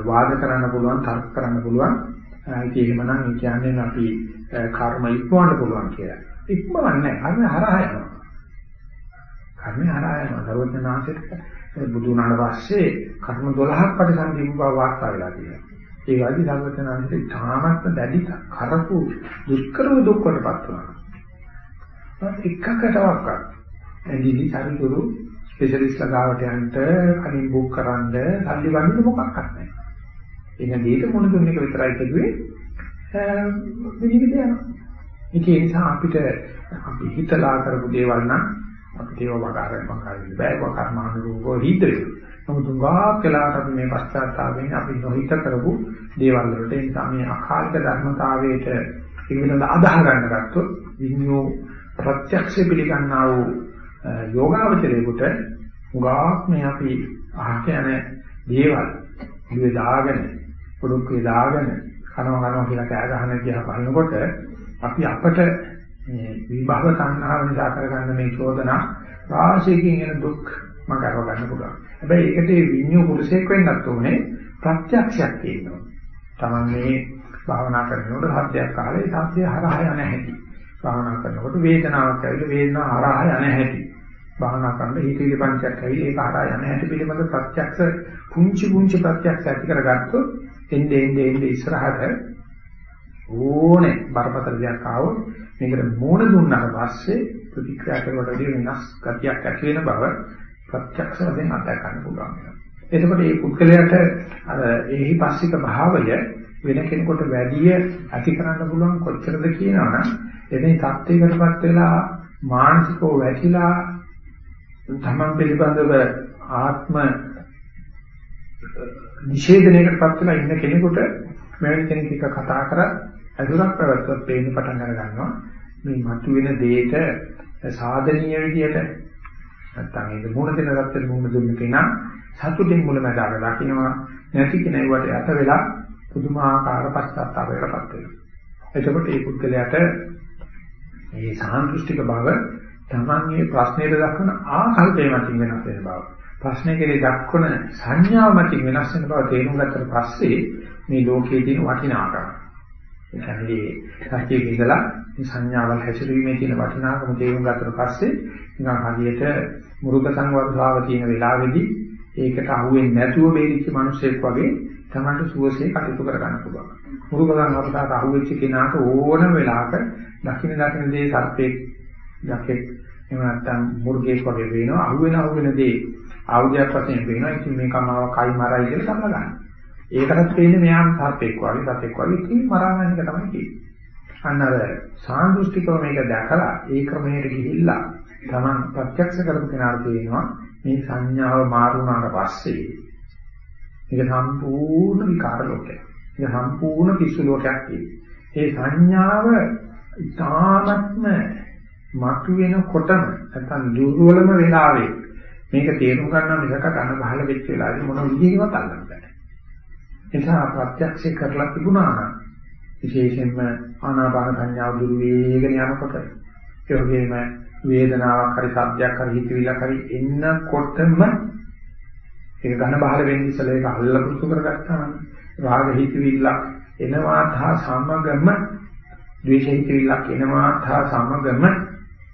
වාද කරන්න පුළුවන්, තර්ක කරන්න පුළුවන්. ඉතින් එහෙමනම් ඒ කියන්නේ අපි කර්ම ඉක්වන්න පුළුවන් කියලා. ඉක්මවන්නේ කර්ම හරහා යනවා. කර්ම හරහා යනවා. සර්වඥාන්සේට බුදු වුණාට පස්සේ කර්ම 12ක් පරිසම්පීම බව වාර්තා වෙලා තියෙනවා. ඒ වගේ සර්වඥාන්සේට තාමත්ම දැඩි කරපු දුෂ්කරව දුක්කටපත් වුණා. එකකටවත් ඇඟිලි සරිතුරු ස්පෙෂලිස්ට් ළඟාවට යන්න කලින් බුක් කරන්න සල්ලි ගන්න මොකක්වත් නැහැ. එන දෙයට මොන දුන්න එක විතරයි කිව්වේ විනිවිද යනවා. ඒ නිසා අපිට අපි හිතලා කරපු දේවල් නම් අපිට ඒව වගාරන්න වගාරන්න බෑ. ඒක කර්මානුරූපව හිතේ. නමුත් උගා කලාවට අපි මේ පශ්චාත්තාපයෙන් අපි නොහිත කරපු දේවල් වලට ඒ නිසා මේ අකාලික ධර්මතාවයට ඉගෙනද අදාහ ගන්න ගත්තොත් විඤ්ඤෝ ප්‍රත්‍යක්ෂ පිළිගන්නා වූ යෝගාවචරයේකට උගාක් මේ අපි අහක යන දේවල් ඉවේ දාගෙන පොඩක් දාගෙන කනවා කනවා කියලා කෑ ගහන කියලා බලනකොට අපි අපට මේ විභව සංහාව නිසා කරගන්න මේ චෝදනා රාශියකින් එන දුක් මම කරව ගන්න පුළුවන්. හැබැයි ඒකට විඤ්ඤෝ පුරුෂයෙක් වෙන්නත් ඕනේ ප්‍රත්‍යක්ෂයක් තියෙනවා. Taman මේ භාවනා කරනකොට සත්‍යයක් කාලේ සත්‍ය හරහා යන හැටි. භාවනා කරනකොට වේදනාවක් ඇවිල්ලා වේදනාව හරහා යන හැටි. භාවනා කරන හිතේ පංචයක් ඇවිල්ලා ඒක හරහා යන හැටි පිළිබඳ ප්‍රත්‍යක්ෂ පුංචි පුංචි ප්‍රත්‍යක්ෂ ඇති කරගත්තොත් එන්නේ එන්නේ එන්නේ ඉස්සරහට ඕනේ බරපතල දෙයක් ආවොත් මේකට මෝන දුන්නාට පස්සේ ප්‍රතික්‍රියා කරනකොට වෙනස් ගතියක් ඇති වෙන බව ප්‍රත්‍යක්ෂ වශයෙන් අත්දැක ගන්න පුළුවන් වෙනවා. එතකොට මේ පුද්ගලයාට අර එහි පස්සික භාවය වෙන කෙනෙකුට වැඩි ඇති කරන්න පුළුවන් කොච්චරද කියනවනම් එතන தත්ත්වයකටපත් වෙලා මානසිකව වැටිලා තමන් පිළිබඳව ආත්ම නිෂේධනයකටපත් වෙලා ඉන්න කෙනෙකුට මෙවැනි කෙනෙක් එක්ක කතා කර අදුරක් ප්‍රවත්වත් පේන්න පටන් අර ගන්නවා මේ මතුවෙන දෙයට සාධනීය විදියට නැත්තම් ඒක මුණ දෙන රත්තේ මුණ දුන්න කෙනා සතුටින් මුලමදාග දකින්නවා. නැති කෙනෙකුට යට වෙලා පුදුමාකාර පස්සත්තාවයකටපත් වෙනවා. එතකොට මේ පුද්ගලයාට මේ සාන්දෘෂ්ටික බව තමන්ගේ ප්‍රශ්නයට දක්වන ආකල්පය මතින් වෙනස් වෙන බව. ප්‍රශ්නේ කෙරේ දක්වන සංඥාව මතින් වෙනස් වෙන බව තේරුම් ගත්තට පස්සේ මේ ලෝකයේ තියෙන වටිනාකම. ඒ කියන්නේ සත්‍යයේ ඉඳලා මේ සංඥාවල් හැසිරීමේ තියෙන වටිනාකම තේරුම් ගත්තට පස්සේ නිකන් හරියට මුරුක සංවර්ධාව තියෙන වෙලාවේදී ඒකට අහුවෙන්නේ නැතුව බේරිච්ච මිනිසෙක් වගේ තමන්ට සුවසේ කටයුතු කර ගන්න පුළුවන්. මුරුක සංවර්ධාවට අහුවෙච්ච කෙනාට ඕනම වෙලාවක දකින්න දකින්න දේ සර්පේ යකෙක් එහෙම නැත්නම් මුර්ගෙක් වගේ වෙනවා. අහුවෙන අහුවෙන දේ ආයුධයක් වශයෙන් වෙනවා. ඉතින් මේක මාව කයි මරයි කියලා සම්ම ගන්න. ඒකටත් වෙන්නේ මෙයාන් සර්පෙක් වගේ සතෙක් වගේ ඉතින් මරාගෙන එක තමයි තියෙන්නේ. අන්න අර සාන්දෘෂ්ටිකව මේක දැකලා ඒ ක්‍රමයට ගිහිල්ලා තමන් ප්‍රත්‍යක්ෂ කරපු කෙනාට තේරෙනවා මේ සංඥාව මාරු වුණාට පස්සේ මේක සම්පූර්ණ විකාර ලෝකයක්. මේක සම්පූර්ණ පිස්සු ලෝකයක් ඒ සංඥාව ඉතාමත්ම මතුවෙනකොටම නැත්නම් දුර්වලම වෙලාවේ මේක තේරුම් ගන්න මිසක කන බහල වෙච්ච වෙලාවේ මොන විදිහකින්වත් අල්ලන්න බෑ. ඒ නිසා ප්‍රත්‍යක්ෂ කරලා තිබුණා නම් විශේෂයෙන්ම ආනාපාන සංඥාව දුර වේගන යනකොට ඒ වගේම වේදනාවක් හරි සබ්දයක් හරි හිතවිල්ලක් හරි එන්නකොටම ඒක ඝන බහල වෙන්නේ ඉස්සලා ඒක අල්ල පුරුදු කරගත්තාම රාග හිතවිල්ලක් එනවා තා සමගම ද්වේෂ හිතවිල්ලක් එනවා තා සමගම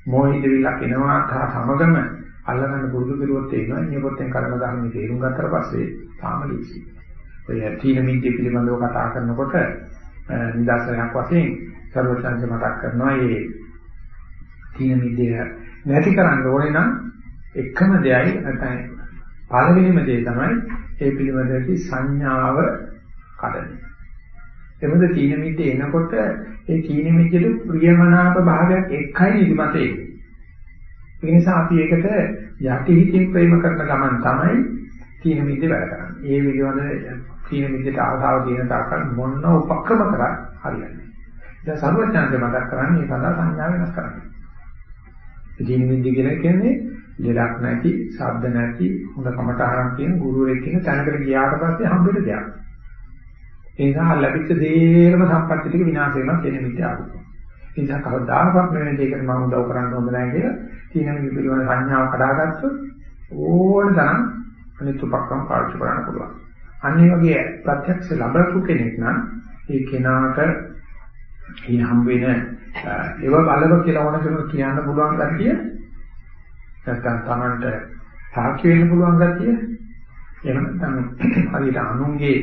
මෝහ හිතවිල්ලක් එනවා තා සමගම අල්ලගන්න පුරුදු කරුවොත් එනවා නියපොත්තෙන් කර්ම ධර්මයේ තේරුම් ගත්තට පස්සේ තාම ලීසි. ඔය තීන මිද්‍ය පිළිබඳව කතා කරනකොට නිදර්ශනයක් වශයෙන් සර්වඥාන්සේ මතක් කරනවා මේ තීන මිදය නැති කරන්න ඕනේ නම් එකම දෙයයි නැත්නම් පළවෙනිම දේ තමයි ඒ පිළිබඳව සංඥාව කඩන. එමුද තීන මිද්ද එනකොට ඒ තීන මිද්දේ ප්‍රියමනාප භාවයක් එකයි නිදිමතේ. ඒ නිසා අපි ඒකට යටි හිතින් ප්‍රේම කරන ගමන් තමයි තීන මිද්ද වැඩ කරන්නේ. ඒ විදිහවල තීන මිද්දට ආසාව තියෙන තාක්කල් මොන උපක්‍රම කරා හරියන්නේ. දැන් සර්වඥාන්සේ මතක් කරන්නේ මේ සඳහා සංඥා වෙනස් කරන්නේ. ඉතින් මිද්ද කියලා කියන්නේ දෙලක් නැති, ශබ්ද නැති, හොඳ කමටහරක් තියෙන ගුරුවරයෙක් කියන තැනකට ගියාට පස්සේ හම්බෙන්න දෙයක්. ඒ නිසා ලැබිච්ච දේරම සම්පත්ති ටික විනාශ වෙනවා කියන මිත්‍ය ආරූප. ඒ නිසා කවදාකවත් මෙවැනි දෙයකට මම උදව් කරන්න හොඳ නැහැ කියලා තියෙන මේ පිළිවෙල සංඥාව කඩාගත්තොත් ඕන තරම් අනිත් උපක්‍රම පාවිච්චි කරන්න පුළුවන්. අන්න ඒ වගේ ප්‍රත්‍යක්ෂ ලබපු කෙනෙක් නම් ඒ කෙනාට මේ හම් වෙන ඒව බලව කියලා ඕන කෙනෙක් කියන්න පුළුවන් ගැතිය නැත්නම් Tamanට සාක්ෂි වෙන්න පුළුවන් ගැතිය එහෙම නැත්නම් හරියට අනුන්ගේ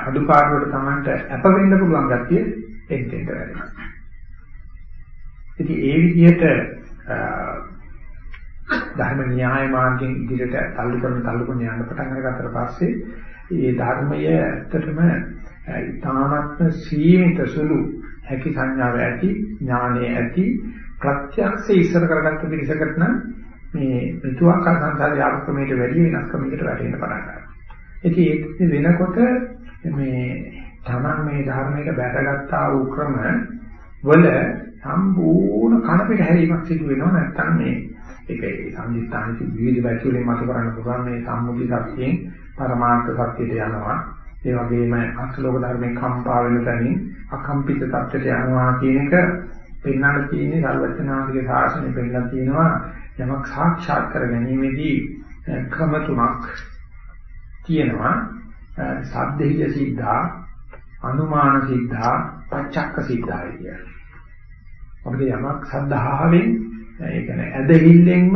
අඩුපාඩුවට Tamanට අප වෙන්න පුළුවන් ගැතිය එන්නෙන් වැඩෙනවා. ඉතින් ඒ විදිහට ධර්ම න්‍යාය මාර්ගයෙන් ඉදිරියට තල්ලු කරන තල්ලු කරන යන පටන් අරගත්තට පස්සේ ඒ ධර්මය ඇත්තටම ඉතාමත්ම සීමිත සුළු හැකි සංඥාව ඇති ඥානය ඇති ප්‍රත්‍යක්ෂ ඉස්සර කරගත්ත පිළිසකට නම් මේ මෙතුආකාර සංසාරයේ ආත්මයට වැඩි වෙනස්කමකට වැටෙන්න පටන් ගන්නවා. ඉතින් ඒක වෙනකොට මේ තමන් මේ ධර්මයක බැටගත්තා වූ ක්‍රම වල සම්පූර්ණ කන පිට හැරීමක් සිදු වෙනවා නැත්නම් මේ ඒක සංදිස්ථානයේ විවිධ පැතිවලින් මත කරන්න පුළුවන් මේ සම්මුති සත්‍යයෙන් පරමාර්ථ සත්‍යයට යනවා ඒ වගේම අසලෝක ධර්මයෙන් කම්පා වෙන තැනින් අකම්පිත තත්ත්වයට යනවා කියන එක පෙන්වන්න තියෙන්නේ සර්වඥාන්තිගේ ශාසනය පෙන්වලා තියෙනවා යමක් සාක්ෂාත් කර ගැනීමේදී ක්‍රම තුනක් තියෙනවා සද්දේය සිද්ධා අනුමාන සිද්ධා පච්චක්ක සිද්ධා කියලා. අපිට යමක් සද්ධාවෙන් ඒ කියන්නේ ඇදහිල්ලෙන්ම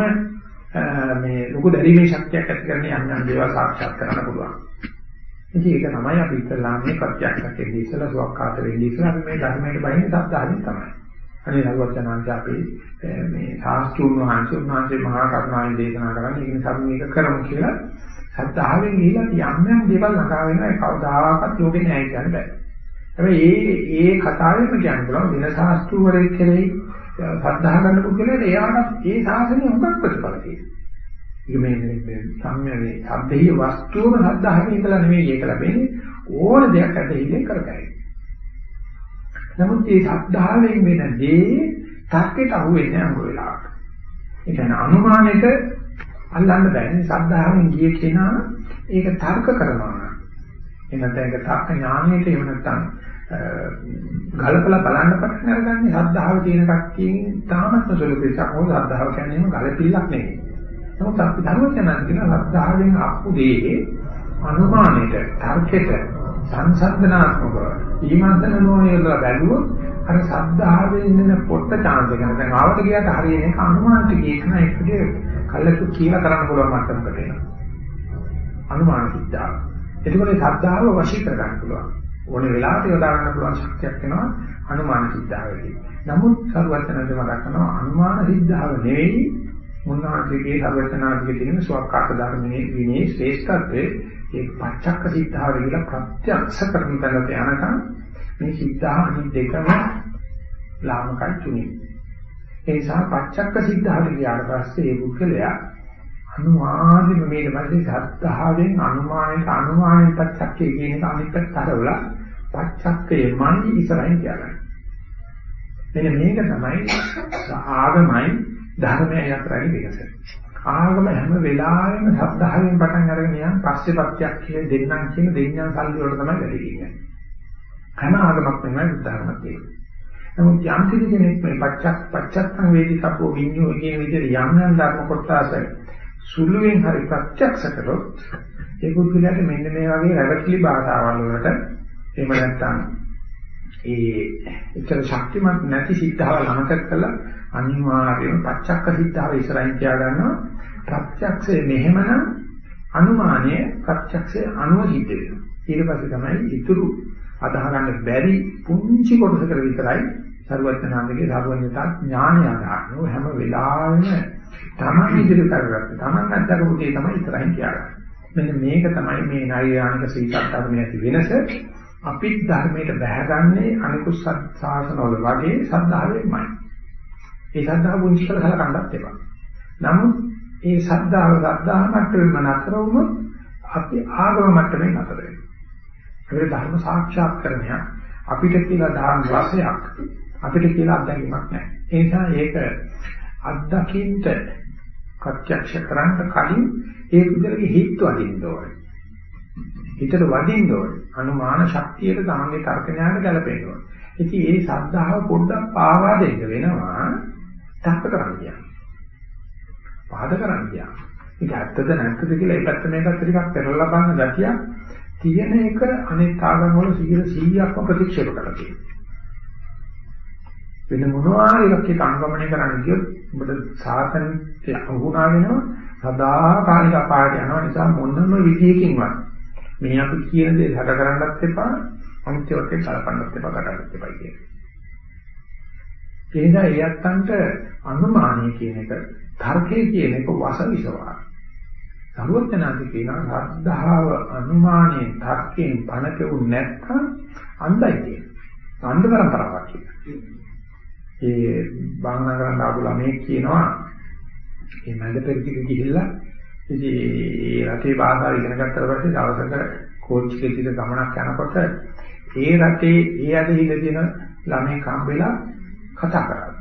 මේ ලොකු දැරීමේ ශක්තියක් ඇති කරගෙන යම් යම් දේවල් සාක්ෂාත් කරන්න පුළුවන්. ඉතින් ඒක තමයි අපි ඉස්සලාමේ ප්‍රත්‍යක්ෂකෙදී ඉස්සලා සුවක්කාත වෙන්නේ ඉස්සලා අපි මේ ධර්මයට බහින්නේ සද්ධාවෙන් තමයි. අනේ නරුවචනාංශ අපි මේ සාස්ත්‍රුන් වහන්සේ උන්වහන්සේ මහා කරුණාවෙන් දේශනා කරන්නේ ඒක නිසා මේක කරමු කියලා සද්ධාවෙන් ගිහිලා යම් යම් දේවල් නකා වෙනවා ඒ කවදාකවත් යෝගේ නෑ කියන්න බෑ. හැබැයි ඒ ඒ කතාවෙම කියන්න පුළුවන් වෙන ශාස්ත්‍රවරයෙක් කෙරෙහි සද්ධා ගන්න පුද්ගලයාට එයාට ඒ ශාසනය හොඟක් ප්‍රතිඵල තියෙනවා. ඒක මේ මේ සම්මේ සබ්දෙහි වස්තුවම සද්ධාහේ ඉඳලා නෙවෙයි ඒක ලැබෙන්නේ ඕන දෙයක් ඇදහිල්ලෙන් කරගන්න. නමුත් මේ සද්ධාවෙන් වෙන දේ තාක්කයට අහුවෙන්නේ නැහැ මොකද වෙලාවට. ඒ කියන්නේ අනුමානෙට අල්ලන්න බැහැ. සද්ධාවෙන් ගිය කෙනා ඒක තර්ක කරනවා නම් එනත ඒක තර්ක ඥානයට එහෙම නැත්නම් ගලපලා බලන්න පටන් අරගන්නේ ශ්‍රද්ධාව තියෙන කට්ටියෙන් තාමත් සුළු පිටක් මොකද ශ්‍රද්ධාව කියන්නේම ගලපිල්ලක් නෙවෙයි. නමුත් අපි ධර්මචනන් කියන ශ්‍රද්ධාවෙන් අපු දේ අනුමානෙට තර්කයට සංසන්දනාත්මකව ඊමන්තන නෝනියලා බැලුවොත් අර ශ්‍රද්ධාවෙන් එන පොට්ට chance එක නැත්නම් ආවට ගියාට හරියන්නේ ඒක අනුමානිත කියන එකට කල්ලතු කියලා කරන්න පුළුවන් මට්ටමකට එනවා. අනුමාන සිද්ධාව. එතකොට ශ්‍රද්ධාව වශී කර ගන්න පුළුවන්. ඕනේ වෙලාවට යොදා ගන්න පුළුවන් ශක්තියක් වෙනවා අනුමාන සිද්ධාවේදී. නමුත් සර්වඥන්ද මතක් කරනවා අනුමාන සිද්ධාව නෙවෙයි මුන්නාගේ සර්වඥාගේ තියෙන ස්වකහාත ධර්මයේ විනේ ශ්‍රේෂ්ඨත්වයේ ඒ පච්චක්ක සිද්ධාව කියලා ප්‍රත්‍යක්ෂ කරන තැනට යනකම් මේ සිද්ධා අනිත් දෙකම ලාමකයි තුනේ. ඒ නිසා පච්චක්ක සිද්ධාව කියලාට පස්සේ ඒ පුද්ගලයා අනුමානෙම මේක පස්සේ සත්‍තාවෙන් අනුමානෙට අනුමානෙන් පච්චක්කේ කියන එක අනිත් පැත්තටවල පච්චක්කේ මනි ඉස්සරහින් කියන්නේ. මෙන්න මේක තමයි ආගමයි ධර්මයයි අතරයි වෙනස. ආගම හැම වෙලාවෙම සත්‍තාවෙන් පටන් අරගෙන යන පස්සේ පච්චක්කේ දෙන්නම් කියන දෙන්නම් සල්ලි වල තමයි වැඩි කියන්නේ. හැම ආගමක්ම නෙමෙයි බුද්ධාගමක් තියෙන්නේ. නමුත් යම් කිසි කෙනෙක් මේ පච්චක් පච්චත්තං වේදිකප්පෝ විඤ්ඤෝ කියන විදිහට යම් යම් ධර්ම කොටස සුළුවෙන් හරි ප්‍රත්‍යක්ෂ කළොත් ඒ පුද්ගලයාට මෙන්න මේ වගේ රැවටිලි භාෂාවල් වලට එහෙම නැත්නම් ඒ එතන ශක්තිමත් නැති සිද්ධාවල් අමතක කළා අනිවාර්යයෙන්ම පච්චක්ක සිද්ධාව ඉස්සරහින් තියා ගන්නවා ප්‍රත්‍යක්ෂය මෙහෙමනම් අනුමානය ප්‍රත්‍යක්ෂය අනුව සිද්ධ වෙනවා ඊට පස්සේ තමයි ඉතුරු අදාහ ගන්න බැරි පුංචි කොටසකට විතරයි සර්වඥාන්දගේ සර්වඥතා ඥානය අදාහන හැම වෙලාවෙම තමන් ඉදිරි කරගත්ත තමන් අත්දකපු දේ තමයි ඉතරයින් කියන්නේ. මෙන්න මේක තමයි මේ නෛර්යානික සීතත් ධර්මයේ ඇති වෙනස. අපිත් ධර්මයට බැහැගන්නේ අනිකුත් ශාසනවල වගේ සද්ධාවෙන්මයි. ඒ සද්ධාව පුංචි කරලා හලකන්නත් එපා. නමුත් ඒ සද්ධාව සද්ධා මට්ටමෙන් නතර වුණොත් අපි ආගම මට්ටමෙන් නතර වෙනවා. අපේ ධර්ම සාක්ෂාත් කරණය අපිට කියලා ධර්ම රසයක් අපිට කියලා අත්දැකීමක් නැහැ. ඒ නිසා ඒක අත්දකින්න ප්‍රත්‍යක්ෂ කරන්න කලින් ඒ විදිහට හිත වදින්න ඕනේ. හිතට වදින්න ඕනේ. අනුමාන ශක්තියට තමන්ගේ තර්ක ඥාන ගැලපෙන්න ඕනේ. ඉතින් ඒ සද්ධාව පොඩ්ඩක් පාවා දෙන්න වෙනවා තර්ක කරන්න කියන්නේ. පාද කරන්න කියන්නේ. ඒක ඇත්තද නැත්තද කියලා ඒ පැත්ත මේ පැත්ත ටිකක් පෙරලා බලන ගතිය තියෙන එක අනෙක් ආගම් වල 100%ක්ම ප්‍රතික්ෂේප කරලා තියෙනවා. වෙන මොනවා හරි එකක් එක අනුගමනය කරන්න ගියොත් ඔබට සාසනෙට අහුණා වෙනවා සදාකාලික අපායට යනවා නිසා මොනම විදියකින්වත් මේ අපි කියන දේ හද කරන්නත් එපා අනිත්‍ය වශයෙන් කලපන්නත් එපා කඩන්නත් එපා කියන්නේ. ඒ නිසා ඒ අත්තන්ට අනුමානීය කියන එක තර්කයේ කියන එක වසවිසවා. සරුවචනාදී කියනවා ශ්‍රද්ධාව අනුමානයේ තර්කයෙන් පණකෙවු නැත්නම් අන්ධයි කියන. අන්ධ પરම්පරාවක් කියන. ඒ භාවනා කරන්න ආපු ළමයි කියනවා මේ මැද පෙරදිග ගිහිල්ලා ඉතින් ඒ රටේ භාෂාව ඉගෙන ගත්තට පස්සේ දවසක කෝච්චි එකේ ගමනක් යනකොට ඒ රටේ ඒ අද හිල තියෙන ළමයි කම්බෙලා කතා කරා.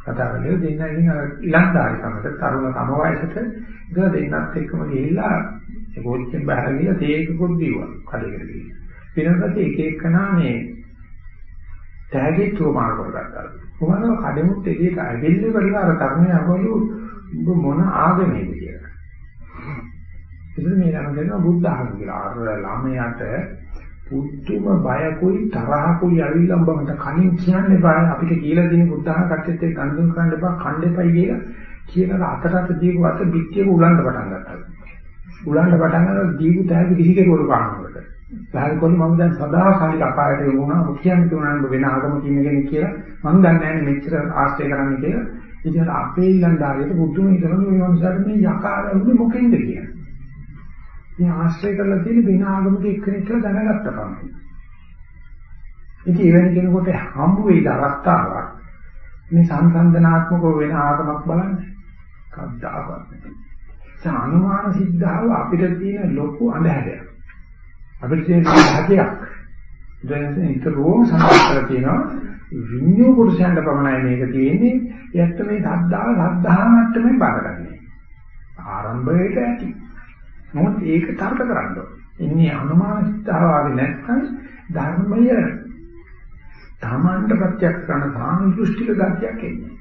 කතා කරලා දෙන්න ඉතින් අර ඉලන්දාරිකමට තරුණ සම වයසට ඉතල දෙන්නත් එක්කම ගිහිල්ලා ඒ කෝච්චියෙන් බහලා ගිහලා තේකකුත් දීවා කඩේකට ගිහින්. ඊට එක එකනා මේ තෑගෙත් උවමාන කරගත්තා. උවමන කඩෙමුත් එළියට ඇදෙල්ල කරලා අර තරුණයා අහවලු උඹ මොන ආගමේද කියලා. ඉතින් මේ ළම දෙනවා බුද්ධ ආගම කියලා. අර ළමයාට පුදුම බයකුයි තරහකුයි ඇවිල්ලා උඹ මට කලින් කියන්න එපා අපිට කියලා දෙන බුද්ධ ආගම කට්ටියත් එක්ක ගනුදෙනු කරන්න එපා කණ්ඩේපයි කියලා කියලා අතට දීපු අත පිටියක උලන්න පටන් ගත්තා. උලන්න පටන් ගන්න දීපු තෑගි විහිකේවල පානකට. සාහිකොල්ල මම දැන් සදාකාලික අපායට යමු වුණා. ඔබ කියන්නේ තුනන් වෙන ආගම කියන කෙනෙක් කියලා මම දන්නේ නැහැ මෙච්චර ආශ්‍රය කරන්න කියලා. ඉතින් අපේ ඊළඟාරියට බුදුම හිතනවා මේ වංශයට මේ යකාරුනේ මොකෙන්ද කියලා. මේ ආශ්‍රය කරලා තියෙන වෙන ආගමක එක්කෙනෙක් කියලා දැනගත්ත පමණයි. ඉතින් එවැනි කෙනෙකුට හම්බ වෙයි අවස්ථාවක් මේ සංසන්දනාත්මකව වෙන ආගමක් බලන්න. කද්දාවත් නැහැ. ඒ අනුමාන සිද්ධාව අපිට තියෙන ලොකු අඳහැරයක්. අපිට තියෙන හදයක්. දැන් ඉතරෝම සම්පූර්ණ තියෙනවා විඤ්ඤෝ පුරුෂයන්ට පමණයි මේක තියෙන්නේ. ඒත් මේ සද්දාව සද්ධා මට්ටමෙන් බාරගන්නේ. ආරම්භයේට ඇති. නමුත් ඒක තර්ක කරන්න ඉන්නේ අනුමාන සිද්ධාවාදී නැත්නම් ධර්මය තමන්ට ප්‍රත්‍යක්ෂ කරන සාන්දෘෂ්ටික ගතියක් එන්නේ.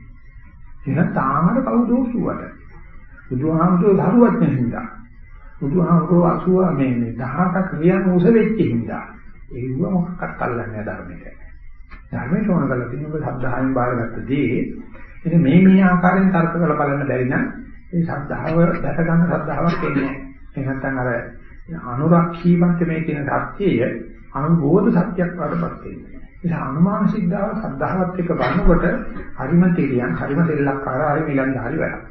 එහෙනම් තාමර කවුදෝසුවට. බුදුහාමුදුරුවෝ ධරුවත් නැහින්දා. බුදුහාමුදුරුවෝ අසුව මේ මේ 18ක් ක්‍රියන් උස වෙච්ච හින්දා. ඒව මොකක්වත් අල්ලන්නේ ධර්මයට. ධර්මයට ඕන කරලා තියෙන ඔබ ශබ්දහායෙන් බාරගත්ත දේ ඉතින් මේ මේ ආකාරයෙන් තර්ක කරලා බලන්න බැරි නම් ඒ ශබ්දාව දැක ගන්න ශබ්දාවක් එන්නේ නැහැ. ඒ නැත්නම් අර අනුරක්ෂීවන්ත මේ කියන සත්‍යය අනුබෝධ සත්‍යයක් වඩපත් වෙනවා. ඒ අනුමාන සිද්ධාව ශ්‍රද්ධාවත් එක්ක බලනකොට හරිම තේරියන් හරිම දෙල්ලක්කාර හරි මිලන් හරි වැඩක්.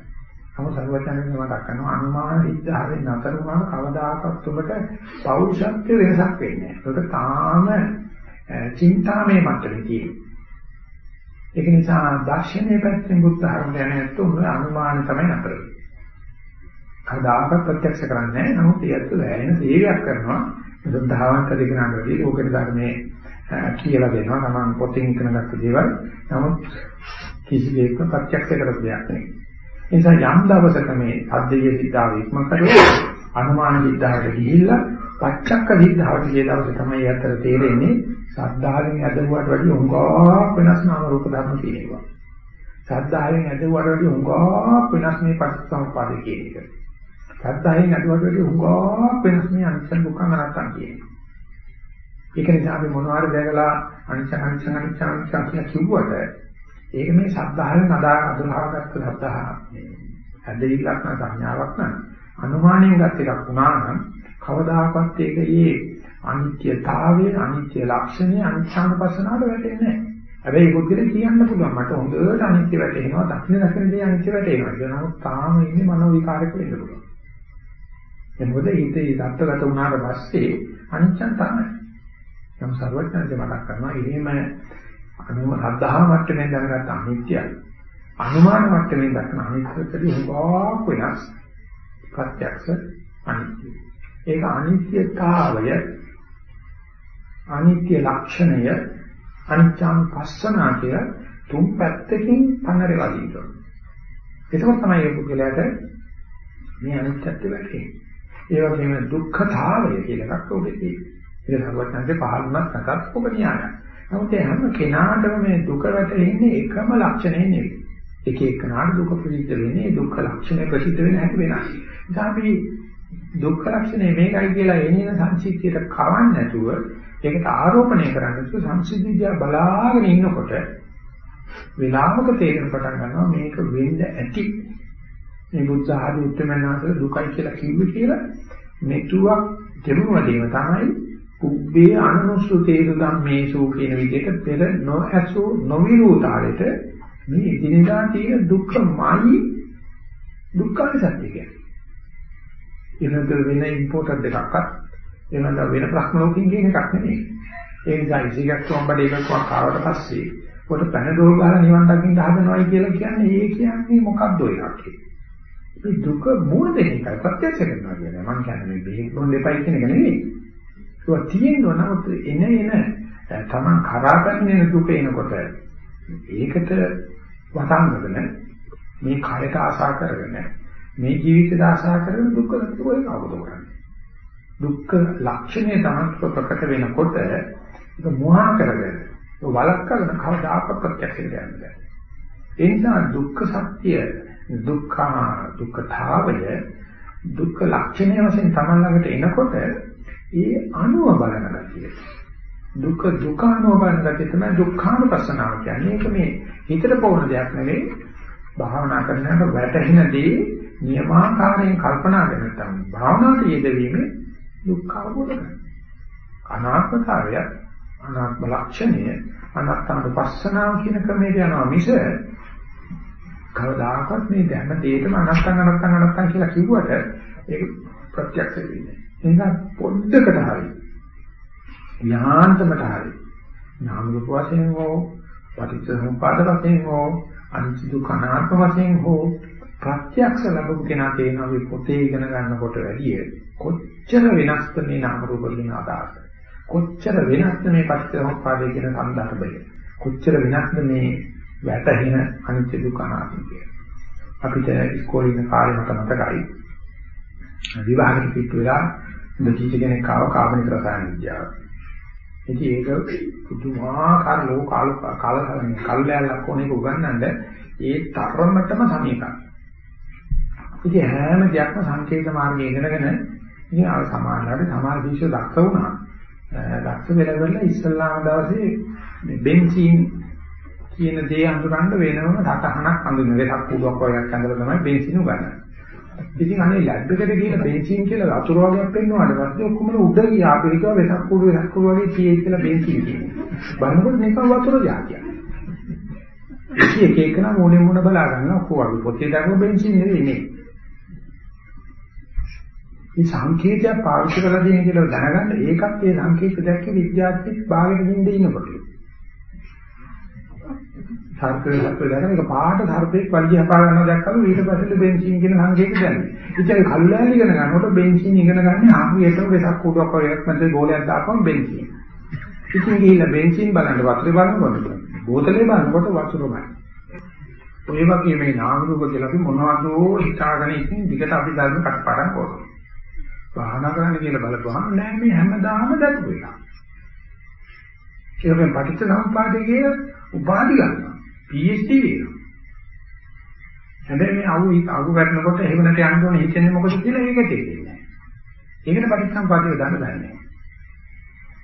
නමුත් සර්වඥයන් මතක් කරනවා අනුමාන සිද්ධාවෙන් නතර වුණාම කවදාකවත් ඔබට පෞරුෂත්ව වෙනසක් වෙන්නේ නැහැ. ඒක තාම චින්තාමේ මට්ටමේ තියෙනවා. ඒක නිසා දර්ශනීය පැත්තෙන් බුද්ධ ධර්ම යන ඇත්තෝ අනුමාන තමයි නතර වෙන්නේ. කවදාකවත් ප්‍රත්‍යක්ෂ කරන්නේ නැහැ. නමුත් ඒත් වැයෙන සේවයක් කරනවා. සද්ධාවන්ත දෙකනකදී ඕකට ධර්මයේ කියලා දෙනවා. Taman පොතින් ඉගෙන ගත්ත දේවල්. නමුත් කිසිදෙයක්ම ප්‍රත්‍යක්ෂ කරපු දෙයක් නෙවෙයි. ඒ නිසා යම් දවසක මේ අද්දේය සිද්ධාව ඉක්ම කරලා අනුමාන සිද්ධාවට ගිහිල්ලා පච්චක්ක සිද්ධාවට ගිය දවසේ තමයි අතර තේරෙන්නේ සද්ධාවෙන් ඇදුවාට වැඩිය උංගාවක් වෙනස් නාම රූප ධර්ම තියෙනවා. සද්ධාවෙන් ඇදුවාට වැඩිය උංගාවක් වෙනස් මේ පටිච්චසමුප්පාදේ කියන එක. සද්ධායෙන් ඇදුවාට වැඩිය උංගාවක් වෙනස් මේ අනිත්‍ය දුක්ඛ අනාත්ම කියන එක. ඒක නිසා අපි මොනවාරි දැකලා අනිත්‍ය අනිත්‍ය අනිත්‍ය අනිත්‍ය කිව්වට ඒක මේ සද්ධායෙන් අදා අඳුනහාගත්ත සද්ධා ඇදහිල්ලක් නැ සංඥාවක් නැ අනුමානයෙන් ගත් එකක් වුණා නම් කවදාකවත් ඒකයේ අනිත්‍යතාවයේ අනිත්‍ය ලක්ෂණය අනිච්ඡානුපස්සනාවට වැටෙන්නේ නැහැ. හැබැයි ඒකත් කියන්න පුළුවන් මට හොඳට අනිත්‍ය වැටෙනවා දක්ෂින දක්ෂින දේ අනිත්‍ය වැටෙනවා. ඒක නමුත් තාම ඉන්නේ මනෝ විකාරක වෙන්න පුළුවන්. ඒ මොකද හිතේ දත්තගත වුණාට පස්සේ අනිච්චන් තමයි. නම් සර්වඥාන්සේ මතක් කරනවා එහෙම අනුම සද්ධා මට්ටමෙන් දැනගත්ත අනිත්‍යයි. අනුමාන මට්ටමෙන් දක්වන අනිත්‍යකදී හුඟක් වෙනස් ප්‍රත්‍යක්ෂ අනිත්‍ය. ඒක අනිත්‍යතාවය අනිත්‍ය ලක්ෂණය අනිත්‍යං පස්සනා කිය තුන් පැත්තකින් පන්නරේ වදිනවා. ඒක තමයි ඒ පුද්ගලයාට මේ අනිත්‍යත්වය වැටෙන්නේ. ඒ වගේම දුක්ඛතාවය කියලා එකක් ඔබේ තියෙනවා. ඒක සර්වඥාන්සේ පහළුණක් නැතත් ඔබ න්යායයි. නමුත් ඒ හැම කෙනාටම මේ දුක වැටෙන්නේ එකම ලක්ෂණය නෙවෙයි. එක එකනාට දුක ප්‍රසිද්ධ වෙන්නේ දුක්ඛ ලක්ෂණය ප්‍රසිද්ධ වෙන හැටි වෙනස්. ඉතින් අපි දුක්ඛ ලක්ෂණය මේකයි කියලා එනින සංසිද්ධියට කවන්න නැතුව ඒකට ආරෝපණය කරන්න නැතුව සංසිද්ධිය බලාගෙන ඉන්නකොට විලාමක තේරෙන පටන් ගන්නවා මේක වෙන්න ඇති. මේ බුද්ධ ආදී උත්තරමනාතර දුකයි කියලා කිව්වේ කියලා මෙතුවක් දෙමුවදීම තමයි පුබ්බේ අනුසුතේන ධම්මේසු කියන විදිහට පෙර නොඇසු නොවිරූතාලෙට මේ ඉදිනදා තියෙන දුක්ඛමයි දුක්ඛ සත්‍ය කියන්නේ. එනතර වෙන ඉම්පෝටර් දෙකක්වත් එනද වෙන ප්‍රශ්න ලෝකෙකින් කියන එකක් නෙමෙයි. ඒ නිසා ඉසිගත් කොම්බඩ එකක් කාවට පස්සේ කොට පැනඩෝල් ගහලා නිවන් දකින්න හදනවයි කියලා කියන්නේ ඒ කියන්නේ මොකක්ද ඔය එකක් මේ දුක මොන දෙයක ප්‍රත්‍යක්ෂ කරනවා කියන්නේ මම කියන්නේ මේ බෙහෙත් බොන්න එපයි කියන එක නෙමෙයි. ඒක තියෙනවා නමුත් එන එන තමන් කරා පැමිණෙන දුක එනකොට ඒකට වටංගගෙන මේ කයට ආශා කරගෙන මේ ජීවිතයට ආශා කරගෙන දුක් දුක ඒක අවබෝධ කරගන්න. දුක්ඛ ලක්ෂණය තමයි ප්‍රකට වෙනකොට ඒක මොහා කරගෙන වලක්කගෙන කවදාකවත් ප්‍රත්‍යක්ෂයට යන්න බෑ. ඒ නිසා දුක්ඛ සත්‍ය දුක්ඛ දුක්ඛතාවය දුක්ඛ ලක්ෂණය වශයෙන් තමන් ළඟට එනකොට ඒ අනුව බලන ගැතිය. දුක දුක අනුව බලන ගැතිය තමයි දුක්ඛානුපස්සනාව කියන්නේ. ඒක මේ හිතට පොවන දෙයක් නෙවෙයි. භාවනා කරනකොට වැටහෙන දේ නියමාකාරයෙන් කල්පනා කරන නැත්නම් භාවනාවට යෙදවීමේ දුක්ඛ අවබෝධ කරගන්න. අනාත්මතාවය අනාත්ම ලක්ෂණය අනාත්මානුපස්සනාව කියන ක්‍රමයට යනවා මිස කවදාකවත් මේ දැන දෙයටම අනත්තං අනත්තං අනත්තං කියලා කිව්වට ඒක ප්‍රත්‍යක්ෂ වෙන්නේ. එහෙනම් පොඩ්ඩකට හරි ඥාන්තමට හරි නාම රූප වශයෙන් හෝ පටිච්චසමුපාද වශයෙන් හෝ අනිත්‍ය දුක්ඛ අනාත්ම වශයෙන් හෝ ප්‍රත්‍යක්ෂ ලැබු කෙනා තේනවා මේ පොතේ ඉගෙන ගන්නකොට වැඩිය කොච්චර වෙනස්ද මේ නාම රූප වලින් අදහස. කොච්චර වෙනස්ද මේ පටිච්චසමුප්පාදේ කියන සම්දර්භය. කොච්චර වෙනස්ද මේ වැටහෙන අනිත්‍ය දුක්ඛ අනාත්ම කියන. අපිට ඉස්කෝලේ ඉන්න කාලේ මට මතකයි. විවාහකට පිටු වෙලා දෙකීච කෙනෙක් ආව කාබනික රසායන විද්‍යාව. ඉතින් ඒක පුදුමාකාර ලෝක කාල කාල කල්යලක් ඕනේ උගන්නන්න ඒ තරමටම සමීපයි. ඉතින් හැම දෙයක්ම සංකේත මාර්ගයේ ඉගෙනගෙන ඉතින් අර සමානලාට සමාන විශ්ව දක්ෂ වුණා. දක්ෂ වෙලවල ඉස්ලාම දවසේ මේ බෙන්සින් කියන දේ අඳුරන්න වෙනම සතහනක් අඳුරන වෙසක් කුඩුවක් වගේ අඳලා තමයි බෙන්සින් උගන්වන්නේ. ඉතින් අනේ ලැබ් එකට ගිහින් බෙන්සින් කියලා වතුර වගේක් පෙන්වුවාට පස්සේ ඔක්කොම උඩ ගියා අපි හිතුවා වෙසක් කුඩු වෙසක් කුඩු වගේ තියෙයි කියලා බෙන්සින් කියන්නේ. බලනකොට මේක වතුර જાතියක්. එක එක නම් මොනේ මොන බලා ගන්න ඔක්කොම අපි පොතේ දක්ව බෙන්සින් නෙවෙයි නේ. මේ සංකේතයක් පාවිච්චි කරලා දෙන කියලා දැනගන්න ඒකත් ඒ සංකේත දැක්ක විද්‍යාත්මක භාගයට දෙන්න ඉන්නකොට. සර්පේ සර්පේ දැනගෙන ඒක පාට සර්පෙක් වලිය හපා ගන්නවා දැක්කම ඊට පස්සේ බෙන්සින් කියන සංකේත දැනෙනවා. ඉතින් කල්ලාලි ඉගෙන ගන්නකොට බෙන්සින් ඉගෙන ගන්න ආපියටම වෙසක් කුඩුවක් වගේ නැත්නම් ගෝලයක් දාපම බෙන්සින්. ඉතින් ගිහිල්ලා බෙන්සින් බලන්න වතුරේ බලනකොට බෝතලේ බලනකොට වතුරමයි. ඔය වගේ මේ නාම රූප කියලා අපි මොනවදෝ හිතාගෙන ඉතින් දිගට අපි ධර්ම කටපාඩම් කරනවා. භාවනා කරන්න කියලා බලපුවහම නෑ මේ හැමදාම දැකපු එක. ඒක මේ පටිච්ච සමුප්පාදයේ කියන උපාදි ගන්නවා. PhD වෙනවා. හැබැයි මේ අවු අවු වැටෙනකොට එහෙම නැට යන්න ඕනේ හිතන්නේ මොකද කියලා ඒක තේරෙන්නේ නෑ. ඒකට පටිච්ච සමුප්පාදේ දාන්න බෑ.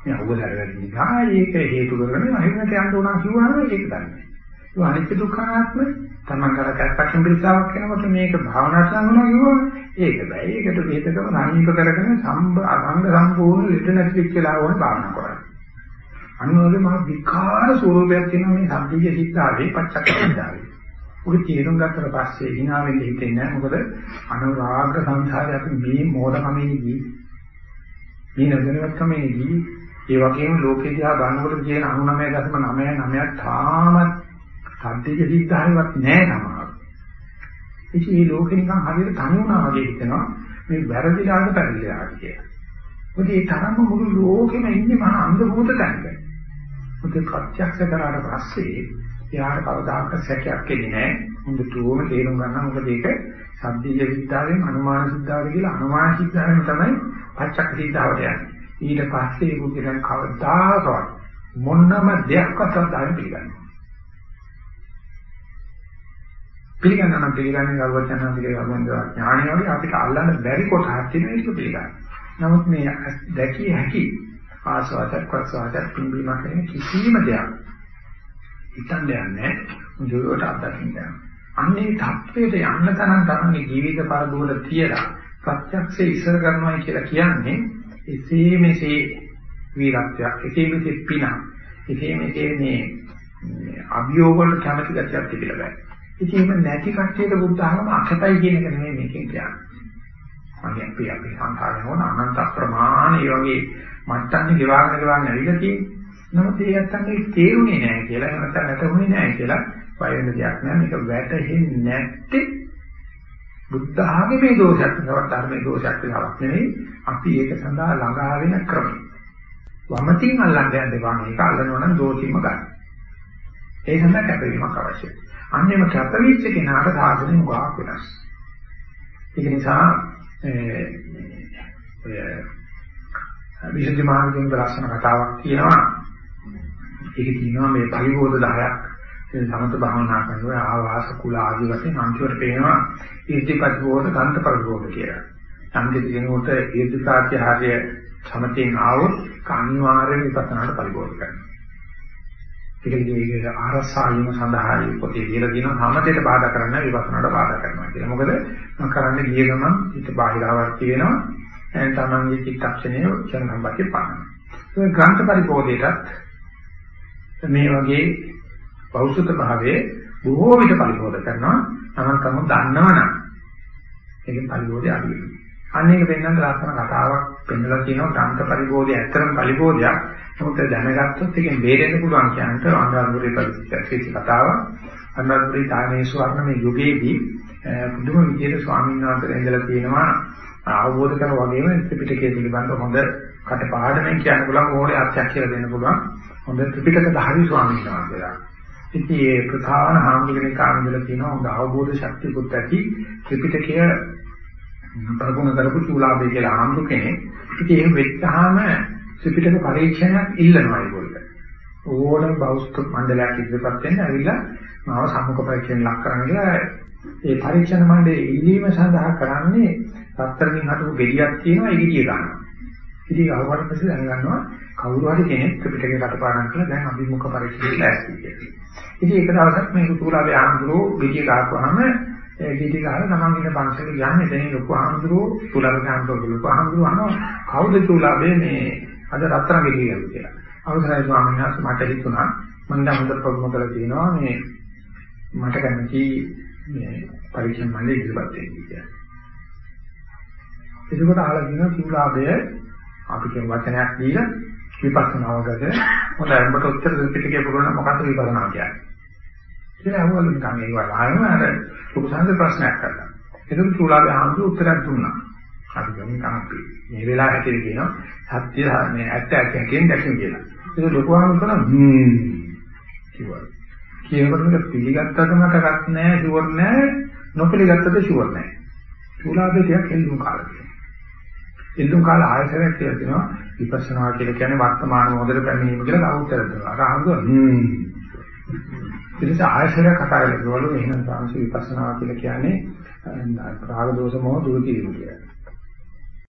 මේ අවු වැටෙන නිසා ඒක හේතු කරගෙන එහෙම නැට යන්න ඕනා කිව්වහම ඒක දන්නේ. ඒ අනිත්‍ය දුක්ඛාත්ම තමන් කර කැපකින් පිළිසාවක් වෙනකොට මේක භාවනා කරනවා කිව්වම ඒක බෑ. ඒකට හේතකම සමීප කරගෙන සම්බ අංග සම්පූර්ණ ලෙඩ නැති වෙච්ච ලා ඕනේ භාවනා කරන්නේ. අනිවාර්යයෙන්ම මහ විකාර ස්වරූපයක් තියෙනවා මේ සම්පීය සිද්ධාවේ පච්චක්කන්දාවේ. ඔක තේරුම් ගත්තට පස්සේ hina වෙන්න හිතෙන්නේ නැහැ. මොකද අනුරාග සංසාරේ අපි මේ මෝඩකමේදී මේ නදනවත්කමේදී ඒ වගේම ලෝකේ දිහා බලනකොට කියන 99.99 තාමත් සද්දේක සිද්ධායවත් නැහැ සමහර. ඉතින් මේ ලෝකෙ නිකන් හරියට තනි වුණා වගේ හිතෙනවා මේ වැරදිලාද පැරදිලාද කියලා. මොකද ඒ තරම්ම මුළු ලෝකෙම ඉන්නේ මහා අන්ධ භූත තැනක. මොකද ප්‍රත්‍යක්ෂ කරාට පස්සේ එයාට කවදාක සැකයක් එන්නේ නැහැ. හොඳටම තේරුම් ගන්න මොකද ඒක සද්දේක සිද්ධාවෙන් අනුමාන සිද්ධාවද කියලා අනුමාන සිද්ධාවෙන් තමයි පච්චක් සිද්ධාවට යන්නේ. ඊට පස්සේ ඒක උදේට කවදාකවත් මොනම දෙයක්වත් අදාළ පිළිගන්නේ පිළිගන්න නම් පිළිගන්නේ ගරුවචනන්දගේ වගන්දා ඥාණය වගේ අපිට අල්ලන්න බැරි කොටහක් තියෙන එක පිළිගන්න. නමුත් මේ දැකිය හැකි ආස්වාදයක් ප්‍රසවාදයක් පිම්බීමක් කියන කිසිම දෙයක් හිතන්න යන්නේ මුදුවට අත්දකින්න. අන්නේ தත්වයට යන්න තරම් තමයි ජීවිත පරිබෝධ තියලා ප්‍රත්‍යක්ෂයේ ඉස්සර කරනවා කියලා කියන්නේ එසේ මෙසේ වීරත්වයක් එසේ මෙසේ පින එසේ මෙසේ මේ අභියෝග වල කැමැති ගැටයක් තිබිලා බෑ. ඉතින් මේ නැති කට්ටියට බුද්ධ ආගම අකටයි කියන එක නෙමෙයි මේකෙන් කියන්නේ. මගේ අපි අපි සංසාරේ වුණ අනන්ත ප්‍රමාණ ඒ වගේ මට්ටම් ගෙවාගෙන ගෙවාගෙන ඇවිල්ලා තියෙන්නේ. නමුත් ඒ නැත්තම් තේරුනේ නැහැ කියලා එහෙම නැත්නම් වැටුනේ නැහැ කියලා බය වෙන දෙයක් නෑ මේක වැටහෙන්නේ නැත්තේ බුද්ධ ආගමේ දෝෂයක් නෙවෙයි ධර්මයේ දෝෂයක් විතරක් නෙවෙයි අපි ඒක සඳහා ළඟා වෙන ක්‍රමය. වමතින් අල්ලන්න යන්න එපා මේක අල්ලනවා නම් දෝෂින්ම ගන්න. ඒ සඳහා කැපවීමක් අවශ්‍යයි. අන්නේම කැපවිච්ච කෙනාට සාධනෙ උගාවක් වෙනස්. ඒක නිසා ඔය විසුද්ධි මාර්ගයෙන් ලස්සන කතාවක් කියනවා. ඒක කියනවා මේ පරිබෝධ 10ක් සමත භාවනා කරනවා ආවාස කුල ආදී වශයෙන් අන්තිමට පේනවා ඊර්තිපත්වෝධ ගන්ත පරිබෝධ කියලා. සංකේත කියනකොට ඊර්තිපාත්‍ය හරිය සමතෙන් ආවොත් අනිවාර්යයෙන් විපස්සනාට පරිබෝධ කරනවා. ඒකදී ඒක ආරසාවීම සඳහා පොතේ කියලා කියනවා සමතේට බාධා කරන්න විපස්සනාට බාධා කරනවා කියලා. මොකද මම කරන්නේ ගිය ගමන් හිත බාහිරාවර්ති වෙනවා. එන් තමන්ගේ චිත්තක්ෂණය චන සම්පත්‍ය පානවා. ඒ ග්‍රන්ථ පරිපෝධයටත් මේ වගේ බෞද්ධ භාවයේ බොහෝ විට පරිපෝධ කරනවා. තමන් කම දන්නවනම් ඒකේ පරිපෝධය අඩු වෙනවා. අන්න ඒක පෙන්වන්න ලස්සන කතාවක් පෙන්වලා තියෙනවා ග්‍රන්ථ පරිපෝධය ඇත්තටම පරිපෝධයක්. නමුත් දැනගත්තොත් ඒකෙන් බේරෙන්න පුළුවන් කියනට අනුරාධපුරේ පරිච්ඡේද කතාවක්. අනුරාධපුරේ තානේ ස්වර්ණමය යුගයේදී බුදුම විදියට ස්වාමීන් වහන්සේ ඉඳලා තියෙනවා අවබෝධ කර වගේම ත්‍රිපිටකය පිළිබඳ හොඳ කටපාඩමෙන් කියන්න පුළුවන් ඕනේ අර්ථයක් කියලා දෙන්න පුළුවන් හොඳ ත්‍රිපිටක ධාරී ස්වාමීන් වහන්සේලා. ඉතින් මේ ප්‍රධාන හාමුදුරනේ කාරණදලා තියෙනවා හොඳ අවබෝධ ශක්තියකුත් ඇති ත්‍රිපිටකය ප්‍රගුණ කරපු චූලාභය කියලා හාමුදුර කෙනෙක්. ඉතින් එහෙම වෙච්චාම ත්‍රිපිටක පරීක්ෂණයක් ඉල්ලනවා ඒගොල්ලෝ. ඕනම බෞද්ධ මණ්ඩලයක් ඉදිරිපත් වෙන්න ඇවිල්ලා මාව සම්මුඛ පරීක්ෂණ ලක් කරන්න ඒ පරීක්ෂණ මණ්ඩලයේ ඉල්ලීම සඳහා කරන්නේ සතරකින් හටපු ගෙඩියක් තියෙනවා ඒ ගෙඩිය ගන්නවා. ඉතින් අවවාද පස්සේ දැනගන්නවා කවුරු හරි කෙනෙක් ත්‍රිපිටකේ කටපාඩම් කරලා දැන් අභිමුඛ පරීක්ෂණයට ලෑස්ති කියලා. ඉතින් ඒක දවසක් මේ කුතුහලයේ ආන්දරෝ ගෙඩිය ගහපුවාම ඒ ගෙඩිය ගහලා තමන් ඉන්න පන්සලේ යන්නේ එතන ලොකු ආන්දරෝ තුලගේ ආන්දරෝ ලොකු ආන්දරෝ අහනවා කවුද තුලාවේ මේ අද රත්තරන් ගෙඩිය කියලා. අවසරයි ස්වාමීන් වහන්සේ මට හිතුණා මම දැන් හොඳට ප්‍රගුණ කරලා තියෙනවා මේ මට කැමති මේ පරීක්ෂණ මණ්ඩලෙ ඉදිරිපත් වෙන්න කියලා. එතකොට අහලා දින සූලාභය අපි කියන වචනයක් දීලා විපස්සනාවකට හොඳයි ඔබට උත්තර දෙපිටකේ පුරන මොකක්ද විපස්සනා කියන්නේ. කියලා අහවලු නිකන් ඒක වහගෙන අර ලොකු සංද ප්‍රශ්නයක් කරලා. එතකොට සූලාභය අහන්න උත්තරයක් දුන්නා. අපි ගමු තමයි මේ වෙලාව හැටියට කියනවා සත්‍ය මේ ඇත්ත ඇත්තෙන් දැකින් කියලා. ඒක ලොකුවම කරා හ්ම් කිව්වා. කියනකොට මේක පිළිගත්තට මතකත් නැහැ ෂුවර් නැහැ නොපිළිගත්තද ෂුවර් නැහැ. සූලාභය ටිකක් එල්ලුම් කාලා තියෙනවා. එල්ලුම් කාලා ආයතනයක් කියලා තියෙනවා විපස්සනා කියලා කියන්නේ වර්තමාන මොහොතේ පැමිණීම කියලා කවුරුත් කරනවා. අර අහනවා හ්ම්. ඊට පස්සේ ආයතනයක් කතා කරලා එහෙනම් තමයි විපස්සනා කියලා කියන්නේ රාග දෝෂ මොහ දුරු කිරීම කියලා.